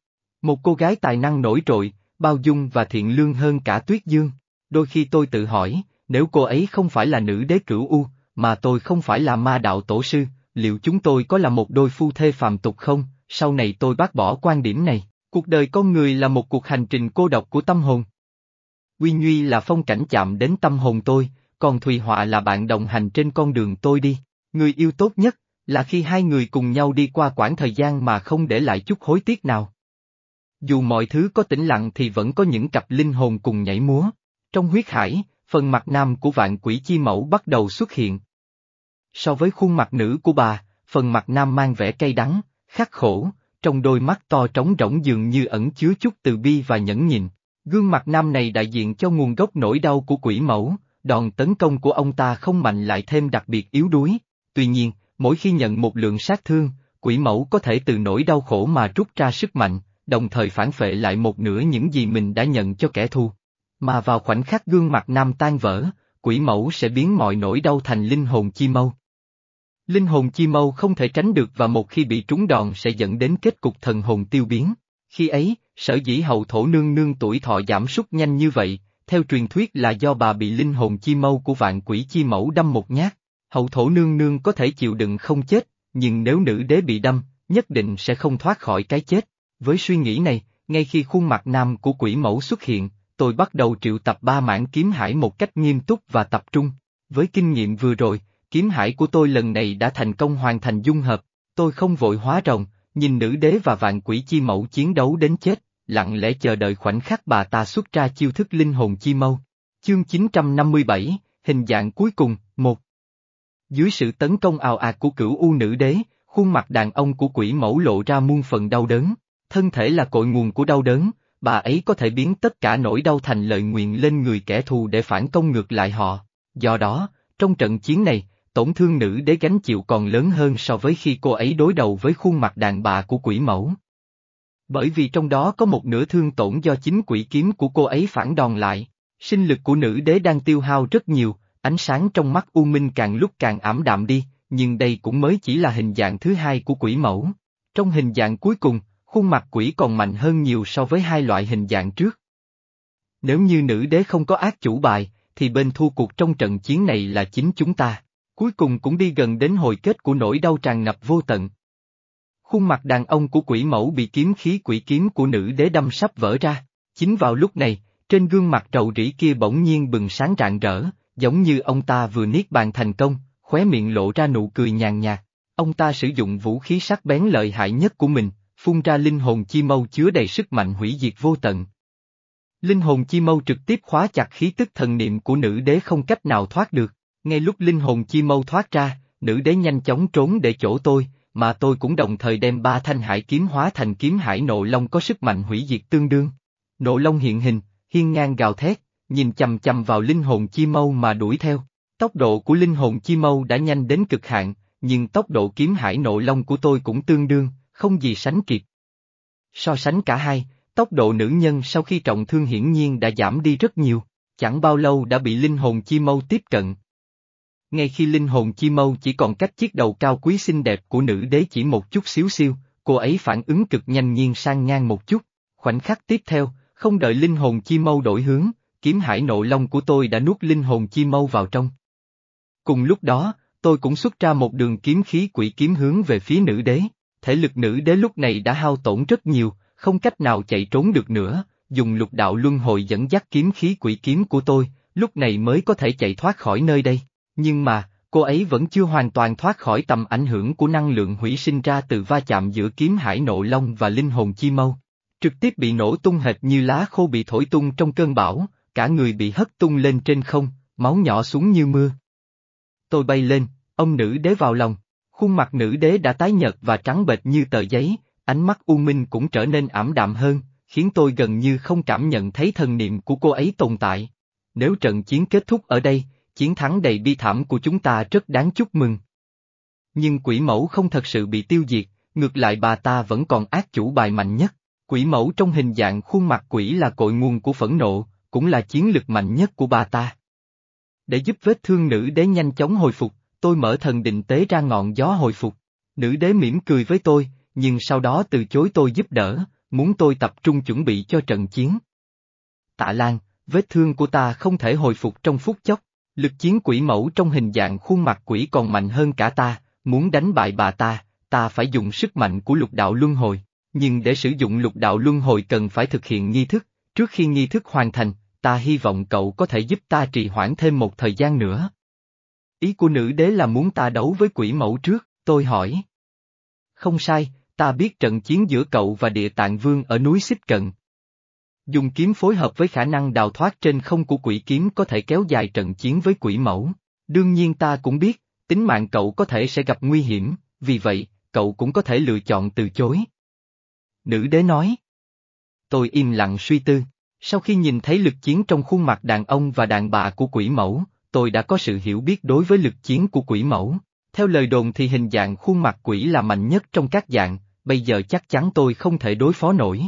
Một cô gái tài năng nổi trội, bao dung và thiện lương hơn cả Tuyết Dương. Đôi khi tôi tự hỏi, nếu cô ấy không phải là nữ đế cửu U, mà tôi không phải là ma đạo tổ sư, liệu chúng tôi có là một đôi phu thê phàm tục không? Sau này tôi bác bỏ quan điểm này, cuộc đời con người là một cuộc hành trình cô độc của tâm hồn. Quy Nhuy là phong cảnh chạm đến tâm hồn tôi, còn Thùy Họa là bạn đồng hành trên con đường tôi đi. Người yêu tốt nhất, là khi hai người cùng nhau đi qua quãng thời gian mà không để lại chút hối tiếc nào. Dù mọi thứ có tĩnh lặng thì vẫn có những cặp linh hồn cùng nhảy múa. Trong huyết hải, phần mặt nam của vạn quỷ chi mẫu bắt đầu xuất hiện. So với khuôn mặt nữ của bà, phần mặt nam mang vẻ cay đắng, khắc khổ, trong đôi mắt to trống rỗng dường như ẩn chứa chút từ bi và nhẫn nhịn. Gương mặt nam này đại diện cho nguồn gốc nỗi đau của quỷ mẫu, đòn tấn công của ông ta không mạnh lại thêm đặc biệt yếu đuối. Tuy nhiên, mỗi khi nhận một lượng sát thương, quỷ mẫu có thể từ nỗi đau khổ mà rút ra sức mạnh, đồng thời phản phệ lại một nửa những gì mình đã nhận cho kẻ thù. Mà vào khoảnh khắc gương mặt nam tan vỡ, quỷ mẫu sẽ biến mọi nỗi đau thành linh hồn chi mâu. Linh hồn chi mâu không thể tránh được và một khi bị trúng đòn sẽ dẫn đến kết cục thần hồn tiêu biến. Khi ấy, sở dĩ hậu thổ nương nương tuổi thọ giảm sút nhanh như vậy, theo truyền thuyết là do bà bị linh hồn chi mâu của vạn quỷ chi mẫu đâm một nhát. Hậu thổ nương nương có thể chịu đựng không chết, nhưng nếu nữ đế bị đâm, nhất định sẽ không thoát khỏi cái chết. Với suy nghĩ này, ngay khi khuôn mặt nam của quỷ mẫu xuất hiện, tôi bắt đầu triệu tập ba mảng kiếm hải một cách nghiêm túc và tập trung. Với kinh nghiệm vừa rồi, kiếm hải của tôi lần này đã thành công hoàn thành dung hợp, tôi không vội hóa rồng, nhìn nữ đế và vạn quỷ chi mẫu chiến đấu đến chết, lặng lẽ chờ đợi khoảnh khắc bà ta xuất ra chiêu thức linh hồn chi mâu. Chương 957, hình dạng cuối cùng, một. Dưới sự tấn công ào ạt của cửu u nữ đế, khuôn mặt đàn ông của quỷ mẫu lộ ra muôn phần đau đớn, thân thể là cội nguồn của đau đớn, bà ấy có thể biến tất cả nỗi đau thành lời nguyện lên người kẻ thù để phản công ngược lại họ. Do đó, trong trận chiến này, tổn thương nữ đế gánh chịu còn lớn hơn so với khi cô ấy đối đầu với khuôn mặt đàn bà của quỷ mẫu. Bởi vì trong đó có một nửa thương tổn do chính quỷ kiếm của cô ấy phản đòn lại, sinh lực của nữ đế đang tiêu hao rất nhiều, ánh sáng trong mắt U Minh càng lúc càng ảm đạm đi, nhưng đây cũng mới chỉ là hình dạng thứ hai của quỷ mẫu. Trong hình dạng cuối cùng, khuôn mặt quỷ còn mạnh hơn nhiều so với hai loại hình dạng trước. Nếu như nữ đế không có ác chủ bài, thì bên thua cuộc trong trận chiến này là chính chúng ta. Cuối cùng cũng đi gần đến hồi kết của nỗi đau tràn ngập vô tận. Khuôn mặt đàn ông của quỷ mẫu bị kiếm khí quỷ kiếm của nữ đế đâm sắp vỡ ra. Chính vào lúc này, trên gương mặt trầu rĩ kia bỗng nhiên bừng sáng rạng rỡ, giống như ông ta vừa niết bàn thành công, khóe miệng lộ ra nụ cười nhàn nhạt. Ông ta sử dụng vũ khí sắc bén lợi hại nhất của mình, phun ra linh hồn chi mâu chứa đầy sức mạnh hủy diệt vô tận. Linh hồn chi mâu trực tiếp khóa chặt khí tức thần niệm của nữ đế không cách nào thoát được. Ngay lúc linh hồn chi mâu thoát ra, nữ đế nhanh chóng trốn để chỗ tôi, mà tôi cũng đồng thời đem ba thanh hải kiếm hóa thành kiếm hải nộ long có sức mạnh hủy diệt tương đương. Nộ long hiện hình, hiên ngang gào thét, nhìn chầm chầm vào linh hồn chi mâu mà đuổi theo. Tốc độ của linh hồn chi mâu đã nhanh đến cực hạn, nhưng tốc độ kiếm hải nộ long của tôi cũng tương đương, không gì sánh kịp. So sánh cả hai, tốc độ nữ nhân sau khi trọng thương hiển nhiên đã giảm đi rất nhiều, chẳng bao lâu đã bị linh hồn chi mâu tiếp cận. Ngay khi linh hồn chi mâu chỉ còn cách chiếc đầu cao quý xinh đẹp của nữ đế chỉ một chút xíu xiu, cô ấy phản ứng cực nhanh nhiên sang ngang một chút, khoảnh khắc tiếp theo, không đợi linh hồn chi mâu đổi hướng, kiếm hải nộ long của tôi đã nuốt linh hồn chi mâu vào trong. Cùng lúc đó, tôi cũng xuất ra một đường kiếm khí quỷ kiếm hướng về phía nữ đế, thể lực nữ đế lúc này đã hao tổn rất nhiều, không cách nào chạy trốn được nữa, dùng lục đạo luân hồi dẫn dắt kiếm khí quỷ kiếm của tôi, lúc này mới có thể chạy thoát khỏi nơi đây. Nhưng mà, cô ấy vẫn chưa hoàn toàn thoát khỏi tầm ảnh hưởng của năng lượng hủy sinh ra từ va chạm giữa kiếm hải nộ long và linh hồn chi mâu. Trực tiếp bị nổ tung hệt như lá khô bị thổi tung trong cơn bão, cả người bị hất tung lên trên không, máu nhỏ xuống như mưa. Tôi bay lên, ông nữ đế vào lòng, khuôn mặt nữ đế đã tái nhợt và trắng bệch như tờ giấy, ánh mắt u minh cũng trở nên ảm đạm hơn, khiến tôi gần như không cảm nhận thấy thần niệm của cô ấy tồn tại. Nếu trận chiến kết thúc ở đây, chiến thắng đầy bi thảm của chúng ta rất đáng chúc mừng. Nhưng quỷ mẫu không thật sự bị tiêu diệt, ngược lại bà ta vẫn còn ác chủ bài mạnh nhất. Quỷ mẫu trong hình dạng khuôn mặt quỷ là cội nguồn của phẫn nộ, cũng là chiến lực mạnh nhất của bà ta. Để giúp vết thương nữ đế nhanh chóng hồi phục, tôi mở thần định tế ra ngọn gió hồi phục. Nữ đế mỉm cười với tôi, nhưng sau đó từ chối tôi giúp đỡ, muốn tôi tập trung chuẩn bị cho trận chiến. Tạ Lan, vết thương của ta không thể hồi phục trong phút chốc, lực chiến quỷ mẫu trong hình dạng khuôn mặt quỷ còn mạnh hơn cả ta, muốn đánh bại bà ta, ta phải dùng sức mạnh của lục đạo luân hồi, nhưng để sử dụng lục đạo luân hồi cần phải thực hiện nghi thức, trước khi nghi thức hoàn thành, ta hy vọng cậu có thể giúp ta trì hoãn thêm một thời gian nữa. Ý của nữ đế là muốn ta đấu với quỷ mẫu trước, tôi hỏi. Không sai, ta biết trận chiến giữa cậu và địa tạng vương ở núi Xích Cận. Dùng kiếm phối hợp với khả năng đào thoát trên không của quỷ kiếm có thể kéo dài trận chiến với quỷ mẫu. Đương nhiên ta cũng biết, tính mạng cậu có thể sẽ gặp nguy hiểm, vì vậy, cậu cũng có thể lựa chọn từ chối. Nữ đế nói. Tôi im lặng suy tư, sau khi nhìn thấy lực chiến trong khuôn mặt đàn ông và đàn bà của quỷ mẫu, tôi đã có sự hiểu biết đối với lực chiến của quỷ mẫu. Theo lời đồn thì hình dạng khuôn mặt quỷ là mạnh nhất trong các dạng, bây giờ chắc chắn tôi không thể đối phó nổi.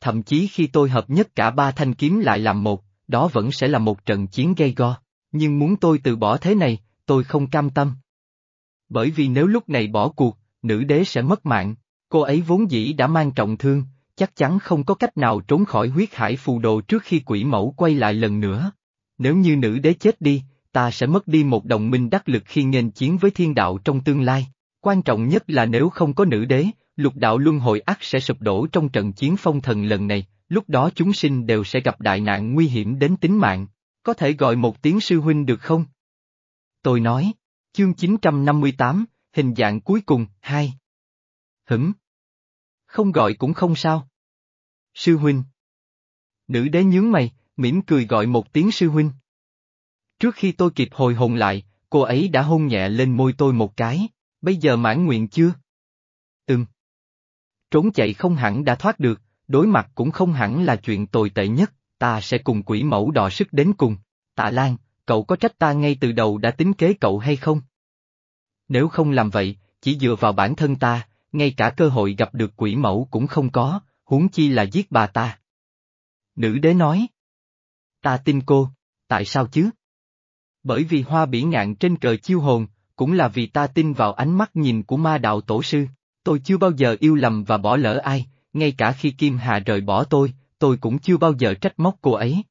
Thậm chí khi tôi hợp nhất cả ba thanh kiếm lại làm một, đó vẫn sẽ là một trận chiến gây go, nhưng muốn tôi từ bỏ thế này, tôi không cam tâm. Bởi vì nếu lúc này bỏ cuộc, nữ đế sẽ mất mạng, cô ấy vốn dĩ đã mang trọng thương, chắc chắn không có cách nào trốn khỏi huyết hải phù đồ trước khi quỷ mẫu quay lại lần nữa. Nếu như nữ đế chết đi, ta sẽ mất đi một đồng minh đắc lực khi nghênh chiến với thiên đạo trong tương lai. Quan trọng nhất là nếu không có nữ đế, lục đạo luân hồi ác sẽ sụp đổ trong trận chiến phong thần lần này, lúc đó chúng sinh đều sẽ gặp đại nạn nguy hiểm đến tính mạng. Có thể gọi một tiếng sư huynh được không? Tôi nói, chương 958, hình dạng cuối cùng, hai. Hửm. Không gọi cũng không sao. Sư huynh. Nữ đế nhướng mày, mỉm cười gọi một tiếng sư huynh. Trước khi tôi kịp hồi hồn lại, cô ấy đã hôn nhẹ lên môi tôi một cái, bây giờ mãn nguyện chưa? Ừm. Trốn chạy không hẳn đã thoát được, đối mặt cũng không hẳn là chuyện tồi tệ nhất, ta sẽ cùng quỷ mẫu đò sức đến cùng. Tạ Lan, cậu có trách ta ngay từ đầu đã tính kế cậu hay không? Nếu không làm vậy, chỉ dựa vào bản thân ta, ngay cả cơ hội gặp được quỷ mẫu cũng không có, huống chi là giết bà ta. Nữ đế nói. Ta tin cô, tại sao chứ? Bởi vì hoa bỉ ngạn trên cờ chiêu hồn, cũng là vì ta tin vào ánh mắt nhìn của ma đạo tổ sư, tôi chưa bao giờ yêu lầm và bỏ lỡ ai, ngay cả khi Kim Hà rời bỏ tôi, tôi cũng chưa bao giờ trách móc cô ấy.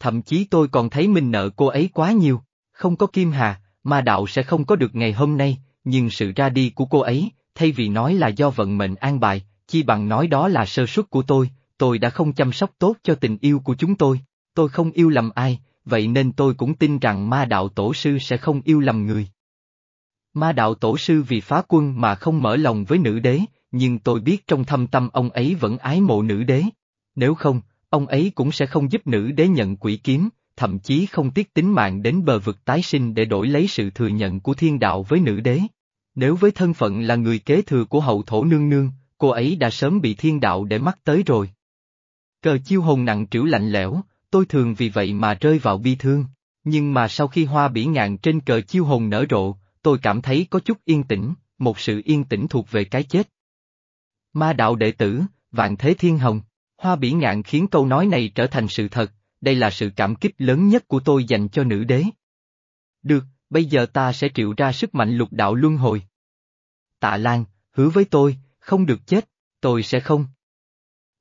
thậm chí tôi còn thấy mình nợ cô ấy quá nhiều. Không có Kim Hà, ma đạo sẽ không có được ngày hôm nay, nhưng sự ra đi của cô ấy, thay vì nói là do vận mệnh an bài, chi bằng nói đó là sơ suất của tôi, tôi đã không chăm sóc tốt cho tình yêu của chúng tôi, tôi không yêu lầm ai, vậy nên tôi cũng tin rằng ma đạo tổ sư sẽ không yêu lầm người. Ma đạo tổ sư vì phá quân mà không mở lòng với nữ đế, nhưng tôi biết trong thâm tâm ông ấy vẫn ái mộ nữ đế. Nếu không, ông ấy cũng sẽ không giúp nữ đế nhận quỷ kiếm, thậm chí không tiếc tính mạng đến bờ vực tái sinh để đổi lấy sự thừa nhận của thiên đạo với nữ đế. Nếu với thân phận là người kế thừa của hậu thổ nương nương, cô ấy đã sớm bị thiên đạo để mắt tới rồi. Cờ chiêu hồn nặng trĩu lạnh lẽo, tôi thường vì vậy mà rơi vào bi thương, nhưng mà sau khi hoa bỉ ngạn trên cờ chiêu hồn nở rộ, tôi cảm thấy có chút yên tĩnh, một sự yên tĩnh thuộc về cái chết. Ma đạo đệ tử, vạn thế thiên hồng, hoa bỉ ngạn khiến câu nói này trở thành sự thật, đây là sự cảm kích lớn nhất của tôi dành cho nữ đế. Được, bây giờ ta sẽ triệu ra sức mạnh lục đạo luân hồi. Tạ Lan, hứa với tôi, không được chết, tôi sẽ không.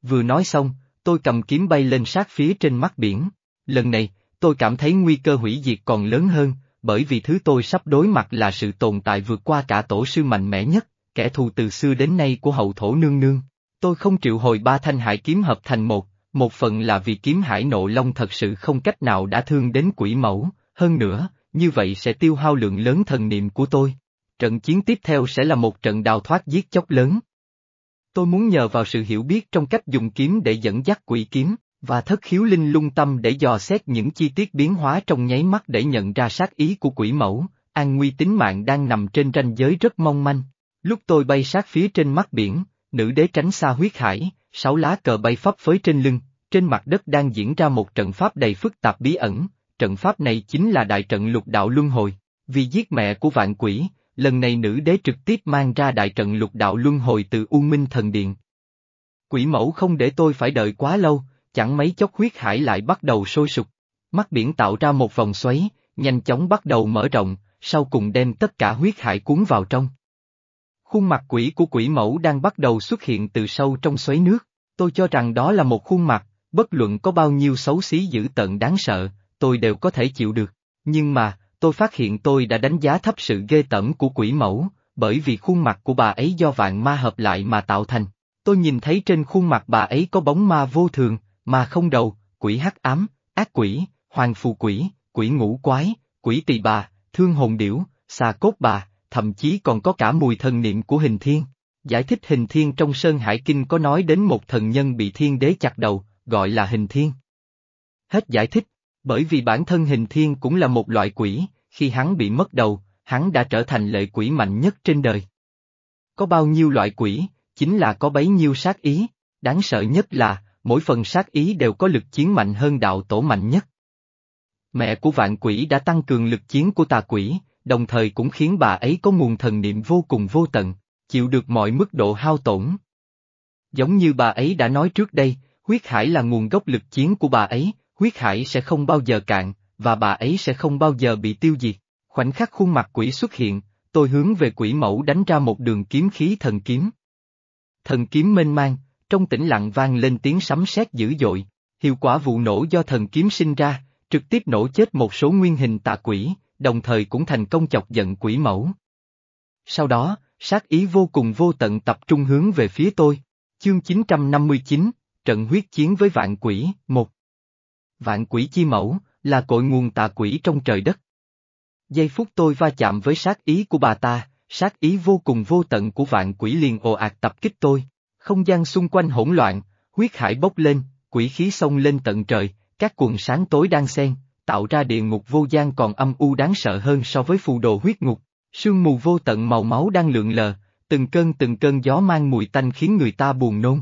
Vừa nói xong, tôi cầm kiếm bay lên sát phía trên mắt biển. Lần này, tôi cảm thấy nguy cơ hủy diệt còn lớn hơn, bởi vì thứ tôi sắp đối mặt là sự tồn tại vượt qua cả tổ sư mạnh mẽ nhất, kẻ thù từ xưa đến nay của hậu thổ nương nương. Tôi không triệu hồi ba thanh hải kiếm hợp thành một, một phần là vì kiếm hải nộ long thật sự không cách nào đã thương đến quỷ mẫu, hơn nữa, như vậy sẽ tiêu hao lượng lớn thần niệm của tôi. Trận chiến tiếp theo sẽ là một trận đào thoát giết chóc lớn. Tôi muốn nhờ vào sự hiểu biết trong cách dùng kiếm để dẫn dắt quỷ kiếm, và thất khiếu linh lung tâm để dò xét những chi tiết biến hóa trong nháy mắt để nhận ra sát ý của quỷ mẫu, an nguy tính mạng đang nằm trên ranh giới rất mong manh. Lúc tôi bay sát phía trên mắt biển, nữ đế tránh xa huyết hải, sáu lá cờ bay phấp phới trên lưng, trên mặt đất đang diễn ra một trận pháp đầy phức tạp bí ẩn, trận pháp này chính là đại trận lục đạo luân hồi, vì giết mẹ của vạn quỷ, lần này nữ đế trực tiếp mang ra đại trận lục đạo luân hồi từ U Minh Thần Điện. Quỷ mẫu không để tôi phải đợi quá lâu, chẳng mấy chốc huyết hải lại bắt đầu sôi sục, mắt biển tạo ra một vòng xoáy, nhanh chóng bắt đầu mở rộng, sau cùng đem tất cả huyết hải cuốn vào trong. Khuôn mặt quỷ của quỷ mẫu đang bắt đầu xuất hiện từ sâu trong xoáy nước, tôi cho rằng đó là một khuôn mặt, bất luận có bao nhiêu xấu xí dữ tợn đáng sợ, tôi đều có thể chịu được, nhưng mà, tôi phát hiện tôi đã đánh giá thấp sự ghê tởm của quỷ mẫu, bởi vì khuôn mặt của bà ấy do vạn ma hợp lại mà tạo thành. Tôi nhìn thấy trên khuôn mặt bà ấy có bóng ma vô thường, mà không đầu, quỷ hắc ám, ác quỷ, hoàng phù quỷ, quỷ ngũ quái, quỷ tỳ bà, thương hồn điểu, xà cốt bà, thậm chí còn có cả mùi thần niệm của hình thiên. Giải thích hình thiên trong Sơn Hải Kinh có nói đến một thần nhân bị thiên đế chặt đầu, gọi là hình thiên. Hết giải thích, bởi vì bản thân hình thiên cũng là một loại quỷ, khi hắn bị mất đầu, hắn đã trở thành lệ quỷ mạnh nhất trên đời. Có bao nhiêu loại quỷ, chính là có bấy nhiêu sát ý, đáng sợ nhất là, mỗi phần sát ý đều có lực chiến mạnh hơn đạo tổ mạnh nhất. Mẹ của vạn quỷ đã tăng cường lực chiến của tà quỷ, đồng thời cũng khiến bà ấy có nguồn thần niệm vô cùng vô tận, chịu được mọi mức độ hao tổn. Giống như bà ấy đã nói trước đây, huyết hải là nguồn gốc lực chiến của bà ấy, huyết hải sẽ không bao giờ cạn, và bà ấy sẽ không bao giờ bị tiêu diệt. Khoảnh khắc khuôn mặt quỷ xuất hiện, tôi hướng về quỷ mẫu đánh ra một đường kiếm khí thần kiếm. Thần kiếm mênh mang, trong tĩnh lặng vang lên tiếng sấm sét dữ dội, hiệu quả vụ nổ do thần kiếm sinh ra, trực tiếp nổ chết một số nguyên hình tà quỷ, đồng thời cũng thành công chọc giận quỷ mẫu. Sau đó, sát ý vô cùng vô tận tập trung hướng về phía tôi. Chương 959, Trận huyết chiến với vạn quỷ, một Vạn quỷ chi mẫu, là cội nguồn tà quỷ trong trời đất. Giây phút tôi va chạm với sát ý của bà ta, sát ý vô cùng vô tận của vạn quỷ liền ồ ạt tập kích tôi. Không gian xung quanh hỗn loạn, huyết hải bốc lên, quỷ khí xông lên tận trời, các quần sáng tối đang xen, tạo ra địa ngục vô gian còn âm u đáng sợ hơn so với phù đồ huyết ngục. Sương mù vô tận màu máu đang lượn lờ, từng cơn từng cơn gió mang mùi tanh khiến người ta buồn nôn.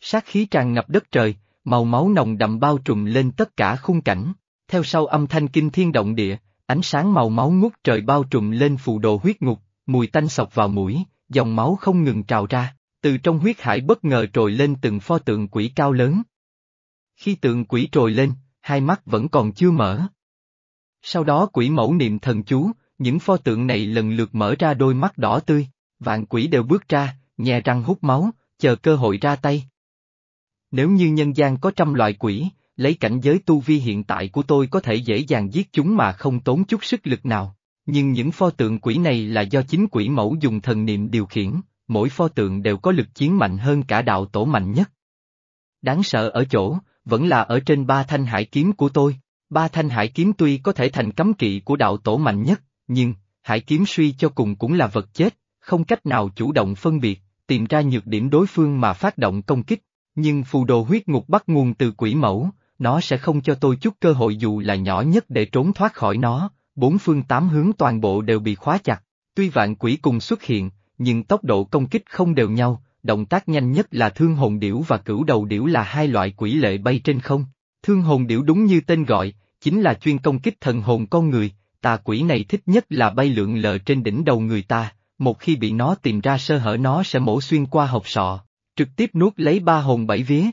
Sát khí tràn ngập đất trời, màu máu nồng đậm bao trùm lên tất cả khung cảnh, theo sau âm thanh kinh thiên động địa, ánh sáng màu máu ngút trời bao trùm lên phù đồ huyết ngục, mùi tanh sọc vào mũi, dòng máu không ngừng trào ra, từ trong huyết hải bất ngờ trồi lên từng pho tượng quỷ cao lớn. Khi tượng quỷ trồi lên, hai mắt vẫn còn chưa mở. Sau đó quỷ mẫu niệm thần chú, những pho tượng này lần lượt mở ra đôi mắt đỏ tươi, vạn quỷ đều bước ra, nhè răng hút máu, chờ cơ hội ra tay. Nếu như nhân gian có trăm loại quỷ, lấy cảnh giới tu vi hiện tại của tôi có thể dễ dàng giết chúng mà không tốn chút sức lực nào. Nhưng những pho tượng quỷ này là do chính quỷ mẫu dùng thần niệm điều khiển, mỗi pho tượng đều có lực chiến mạnh hơn cả đạo tổ mạnh nhất. Đáng sợ ở chỗ, vẫn là ở trên ba thanh hải kiếm của tôi. Ba thanh hải kiếm tuy có thể thành cấm kỵ của đạo tổ mạnh nhất, nhưng, hải kiếm suy cho cùng cũng là vật chết, không cách nào chủ động phân biệt, tìm ra nhược điểm đối phương mà phát động công kích. Nhưng phù đồ huyết ngục bắt nguồn từ quỷ mẫu, nó sẽ không cho tôi chút cơ hội dù là nhỏ nhất để trốn thoát khỏi nó, bốn phương tám hướng toàn bộ đều bị khóa chặt. Tuy vạn quỷ cùng xuất hiện, nhưng tốc độ công kích không đều nhau, động tác nhanh nhất là thương hồn điểu và cửu đầu điểu là hai loại quỷ lệ bay trên không. Thương hồn điểu đúng như tên gọi, chính là chuyên công kích thần hồn con người, tà quỷ này thích nhất là bay lượn lờ trên đỉnh đầu người ta, một khi bị nó tìm ra sơ hở nó sẽ mổ xuyên qua hộp sọ, trực tiếp nuốt lấy ba hồn bảy vía.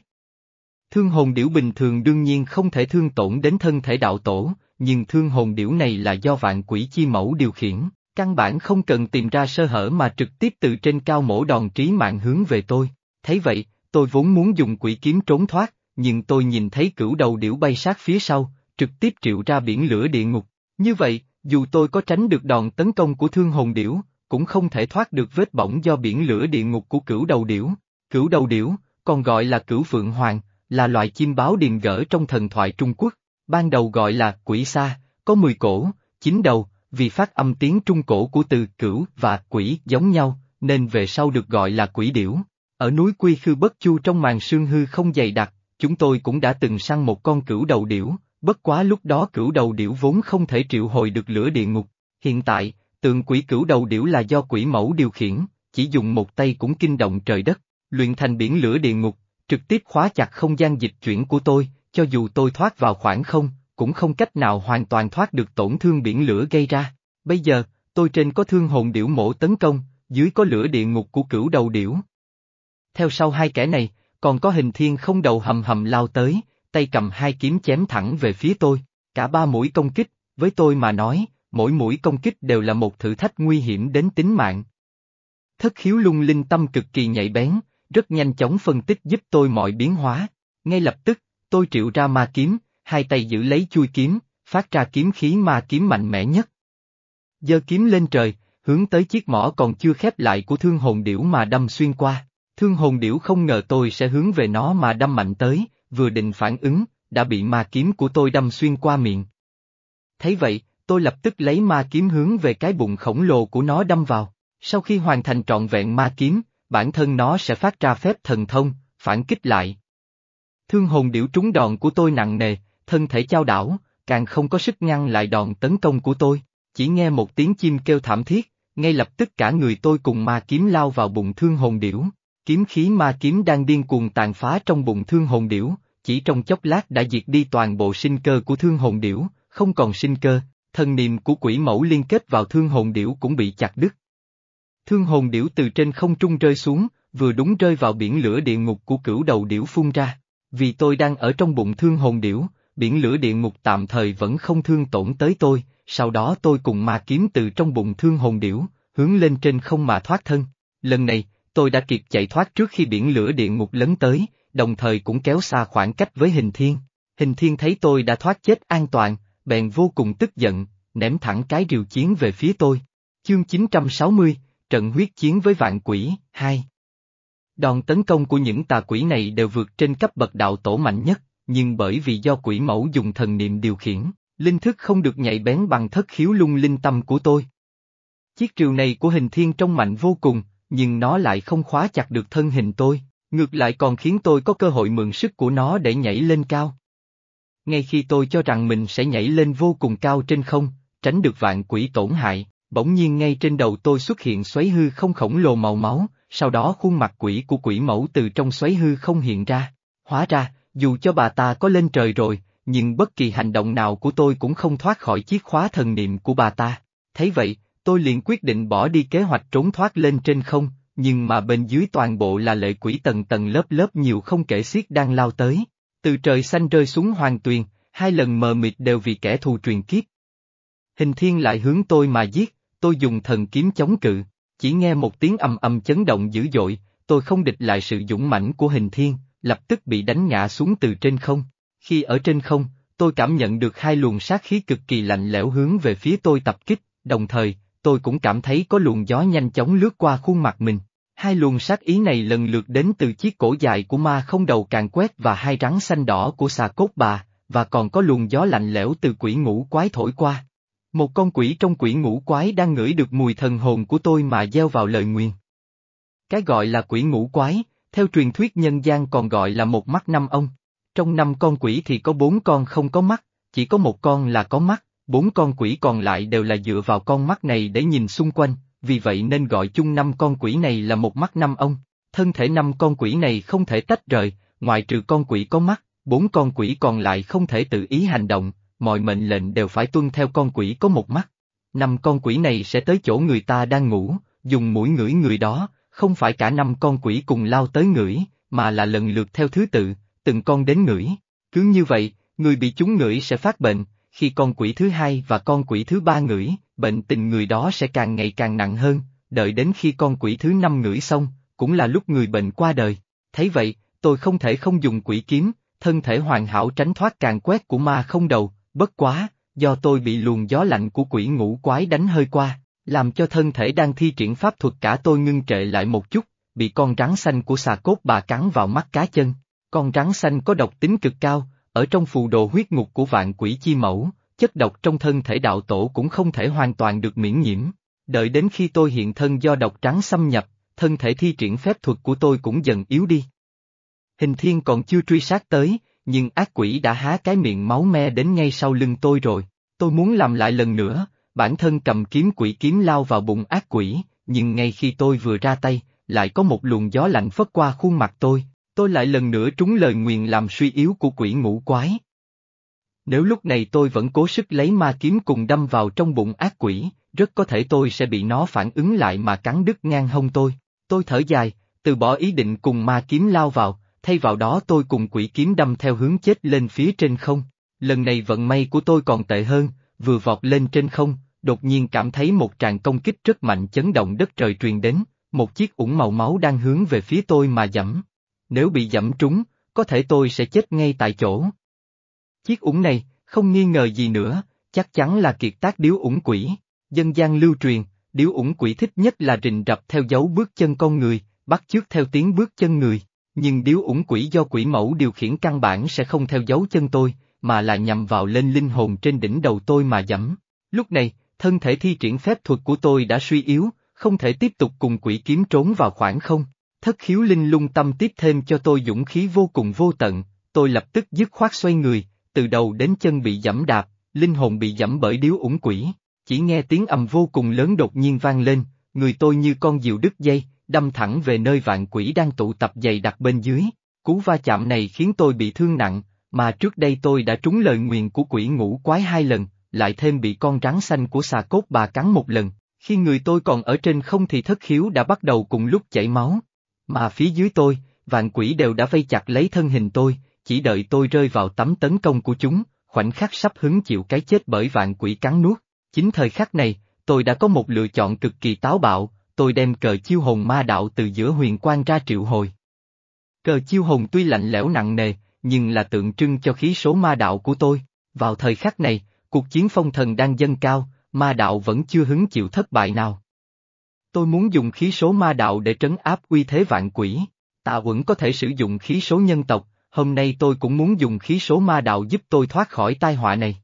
Thương hồn điểu bình thường đương nhiên không thể thương tổn đến thân thể đạo tổ, nhưng thương hồn điểu này là do vạn quỷ chi mẫu điều khiển, căn bản không cần tìm ra sơ hở mà trực tiếp từ trên cao mổ đòn trí mạng hướng về tôi. Thấy vậy, tôi vốn muốn dùng quỷ kiếm trốn thoát, nhưng tôi nhìn thấy cửu đầu điểu bay sát phía sau, trực tiếp triệu ra biển lửa địa ngục. Như vậy, dù tôi có tránh được đòn tấn công của thương hồn điểu, cũng không thể thoát được vết bỏng do biển lửa địa ngục của cửu đầu điểu. Cửu đầu điểu, còn gọi là cửu phượng hoàng, là loại chim báo điềm gỡ trong thần thoại Trung Quốc, ban đầu gọi là quỷ sa, có 10 cổ, 9 đầu, vì phát âm tiếng Trung cổ của từ cửu và quỷ giống nhau, nên về sau được gọi là quỷ điểu. Ở núi Quy Khư Bất Chu trong màn sương hư không dày đặc, chúng tôi cũng đã từng săn một con cửu đầu điểu, bất quá lúc đó cửu đầu điểu vốn không thể triệu hồi được lửa địa ngục. Hiện tại, tượng quỷ cửu đầu điểu là do quỷ mẫu điều khiển, chỉ dùng một tay cũng kinh động trời đất, luyện thành biển lửa địa ngục, trực tiếp khóa chặt không gian dịch chuyển của tôi, cho dù tôi thoát vào khoảng không, cũng không cách nào hoàn toàn thoát được tổn thương biển lửa gây ra. Bây giờ, tôi trên có thương hồn điểu mổ tấn công, dưới có lửa địa ngục của cửu đầu điểu. Theo sau hai kẻ này, còn có hình thiên không đầu hầm hầm lao tới, tay cầm hai kiếm chém thẳng về phía tôi, cả ba mũi công kích, với tôi mà nói, mỗi mũi công kích đều là một thử thách nguy hiểm đến tính mạng. Thất khiếu lung linh tâm cực kỳ nhạy bén, rất nhanh chóng phân tích giúp tôi mọi biến hóa. Ngay lập tức, tôi triệu ra ma kiếm, hai tay giữ lấy chui kiếm, phát ra kiếm khí ma kiếm mạnh mẽ nhất. Giơ kiếm lên trời, hướng tới chiếc mỏ còn chưa khép lại của thương hồn điểu mà đâm xuyên qua. Thương hồn điểu không ngờ tôi sẽ hướng về nó mà đâm mạnh tới, vừa định phản ứng, đã bị ma kiếm của tôi đâm xuyên qua miệng. Thấy vậy, tôi lập tức lấy ma kiếm hướng về cái bụng khổng lồ của nó đâm vào. Sau khi hoàn thành trọn vẹn ma kiếm, bản thân nó sẽ phát ra phép thần thông, phản kích lại. Thương hồn điểu trúng đòn của tôi nặng nề, thân thể trao đảo, càng không có sức ngăn lại đòn tấn công của tôi, chỉ nghe một tiếng chim kêu thảm thiết, ngay lập tức cả người tôi cùng ma kiếm lao vào bụng thương hồn điểu. Kiếm khí ma kiếm đang điên cuồng tàn phá trong bụng thương hồn điểu, chỉ trong chốc lát đã diệt đi toàn bộ sinh cơ của thương hồn điểu, không còn sinh cơ, thần niệm của quỷ mẫu liên kết vào thương hồn điểu cũng bị chặt đứt. Thương hồn điểu từ trên không trung rơi xuống, vừa đúng rơi vào biển lửa địa ngục của cửu đầu điểu phun ra. Vì tôi đang ở trong bụng thương hồn điểu, biển lửa địa ngục tạm thời vẫn không thương tổn tới tôi, sau đó tôi cùng ma kiếm từ trong bụng thương hồn điểu, hướng lên trên không mà thoát thân. Lần này, tôi đã kịp chạy thoát trước khi biển lửa địa ngục lấn tới, đồng thời cũng kéo xa khoảng cách với hình thiên. Hình thiên thấy tôi đã thoát chết an toàn, bèn vô cùng tức giận, ném thẳng cái rìu chiến về phía tôi. Chương 960, trận huyết chiến với vạn quỷ, 2 Đòn tấn công của những tà quỷ này đều vượt trên cấp bậc đạo tổ mạnh nhất, nhưng bởi vì do quỷ mẫu dùng thần niệm điều khiển, linh thức không được nhạy bén bằng thất khiếu lung linh tâm của tôi. Chiếc triều này của hình thiên trông mạnh vô cùng, nhưng nó lại không khóa chặt được thân hình tôi, ngược lại còn khiến tôi có cơ hội mượn sức của nó để nhảy lên cao. Ngay khi tôi cho rằng mình sẽ nhảy lên vô cùng cao trên không, tránh được vạn quỷ tổn hại, bỗng nhiên ngay trên đầu tôi xuất hiện xoáy hư không khổng lồ màu máu, sau đó khuôn mặt quỷ của quỷ mẫu từ trong xoáy hư không hiện ra. Hóa ra, dù cho bà ta có lên trời rồi, nhưng bất kỳ hành động nào của tôi cũng không thoát khỏi chiếc khóa thần niệm của bà ta. Thấy vậy, tôi liền quyết định bỏ đi kế hoạch trốn thoát lên trên không, nhưng mà bên dưới toàn bộ là lệ quỷ tầng tầng lớp lớp nhiều không kể xiết đang lao tới. Từ trời xanh rơi xuống hoàng tuyền, hai lần mờ mịt đều vì kẻ thù truyền kiếp. Hình thiên lại hướng tôi mà giết, tôi dùng thần kiếm chống cự, chỉ nghe một tiếng ầm ầm chấn động dữ dội, tôi không địch lại sự dũng mãnh của hình thiên, lập tức bị đánh ngã xuống từ trên không. Khi ở trên không, tôi cảm nhận được hai luồng sát khí cực kỳ lạnh lẽo hướng về phía tôi tập kích, đồng thời, tôi cũng cảm thấy có luồng gió nhanh chóng lướt qua khuôn mặt mình. Hai luồng sát ý này lần lượt đến từ chiếc cổ dài của ma không đầu càng quét và hai rắn xanh đỏ của xà cốt bà, và còn có luồng gió lạnh lẽo từ quỷ ngũ quái thổi qua. Một con quỷ trong quỷ ngũ quái đang ngửi được mùi thần hồn của tôi mà gieo vào lời nguyền. Cái gọi là quỷ ngũ quái, theo truyền thuyết nhân gian còn gọi là một mắt năm ông. Trong năm con quỷ thì có bốn con không có mắt, chỉ có một con là có mắt, bốn con quỷ còn lại đều là dựa vào con mắt này để nhìn xung quanh, vì vậy nên gọi chung năm con quỷ này là một mắt năm ông. Thân thể năm con quỷ này không thể tách rời, ngoại trừ con quỷ có mắt, bốn con quỷ còn lại không thể tự ý hành động, mọi mệnh lệnh đều phải tuân theo con quỷ có một mắt. Năm con quỷ này sẽ tới chỗ người ta đang ngủ, dùng mũi ngửi người đó, không phải cả năm con quỷ cùng lao tới ngửi, mà là lần lượt theo thứ tự, từng con đến ngửi. Cứ như vậy, người bị chúng ngửi sẽ phát bệnh, khi con quỷ thứ hai và con quỷ thứ ba ngửi, bệnh tình người đó sẽ càng ngày càng nặng hơn, đợi đến khi con quỷ thứ năm ngửi xong, cũng là lúc người bệnh qua đời. Thấy vậy, tôi không thể không dùng quỷ kiếm, thân thể hoàn hảo tránh thoát càng quét của ma không đầu, bất quá, do tôi bị luồng gió lạnh của quỷ ngũ quái đánh hơi qua, làm cho thân thể đang thi triển pháp thuật cả tôi ngưng trệ lại một chút, bị con rắn xanh của xà cốt bà cắn vào mắt cá chân. Con rắn xanh có độc tính cực cao, ở trong phù đồ huyết ngục của vạn quỷ chi mẫu, chất độc trong thân thể đạo tổ cũng không thể hoàn toàn được miễn nhiễm. Đợi đến khi tôi hiện thân do độc trắng xâm nhập, thân thể thi triển phép thuật của tôi cũng dần yếu đi. Hình thiên còn chưa truy sát tới, nhưng ác quỷ đã há cái miệng máu me đến ngay sau lưng tôi rồi. Tôi muốn làm lại lần nữa, bản thân cầm kiếm quỷ kiếm lao vào bụng ác quỷ, nhưng ngay khi tôi vừa ra tay, lại có một luồng gió lạnh phất qua khuôn mặt tôi, tôi lại lần nữa trúng lời nguyền làm suy yếu của quỷ ngũ quái. Nếu lúc này tôi vẫn cố sức lấy ma kiếm cùng đâm vào trong bụng ác quỷ, rất có thể tôi sẽ bị nó phản ứng lại mà cắn đứt ngang hông tôi. Tôi thở dài, từ bỏ ý định cùng ma kiếm lao vào, thay vào đó tôi cùng quỷ kiếm đâm theo hướng chết lên phía trên không. Lần này vận may của tôi còn tệ hơn, vừa vọt lên trên không, đột nhiên cảm thấy một tràng công kích rất mạnh chấn động đất trời truyền đến, một chiếc ủng màu máu đang hướng về phía tôi mà dẫm. Nếu bị dẫm trúng, có thể tôi sẽ chết ngay tại chỗ. Chiếc ủng này, không nghi ngờ gì nữa, chắc chắn là kiệt tác điếu ủng quỷ. Dân gian lưu truyền, điếu ủng quỷ thích nhất là rình rập theo dấu bước chân con người, bắt chước theo tiếng bước chân người. Nhưng điếu ủng quỷ do quỷ mẫu điều khiển căn bản sẽ không theo dấu chân tôi, mà là nhằm vào lên linh hồn trên đỉnh đầu tôi mà dẫm. Lúc này, thân thể thi triển phép thuật của tôi đã suy yếu, không thể tiếp tục cùng quỷ kiếm trốn vào khoảng không. Thất khiếu linh lung tâm tiếp thêm cho tôi dũng khí vô cùng vô tận, tôi lập tức dứt khoát xoay người, từ đầu đến chân bị dẫm đạp, linh hồn bị dẫm bởi điếu ủng quỷ, chỉ nghe tiếng ầm vô cùng lớn đột nhiên vang lên, người tôi như con diều đứt dây, đâm thẳng về nơi vạn quỷ đang tụ tập dày đặc bên dưới. Cú va chạm này khiến tôi bị thương nặng, mà trước đây tôi đã trúng lời nguyền của quỷ ngũ quái hai lần, lại thêm bị con rắn xanh của xà cốt bà cắn một lần, khi người tôi còn ở trên không thì thất khiếu đã bắt đầu cùng lúc chảy máu. Mà phía dưới tôi, vạn quỷ đều đã vây chặt lấy thân hình tôi, chỉ đợi tôi rơi vào tấm tấn công của chúng, khoảnh khắc sắp hứng chịu cái chết bởi vạn quỷ cắn nuốt. Chính thời khắc này, tôi đã có một lựa chọn cực kỳ táo bạo, tôi đem cờ chiêu hồn ma đạo từ giữa huyền quang ra triệu hồi. Cờ chiêu hồn tuy lạnh lẽo nặng nề, nhưng là tượng trưng cho khí số ma đạo của tôi. Vào thời khắc này, cuộc chiến phong thần đang dâng cao, ma đạo vẫn chưa hứng chịu thất bại nào. Tôi muốn dùng khí số ma đạo để trấn áp uy thế vạn quỷ. Tạ vẫn có thể sử dụng khí số nhân tộc, hôm nay tôi cũng muốn dùng khí số ma đạo giúp tôi thoát khỏi tai họa này.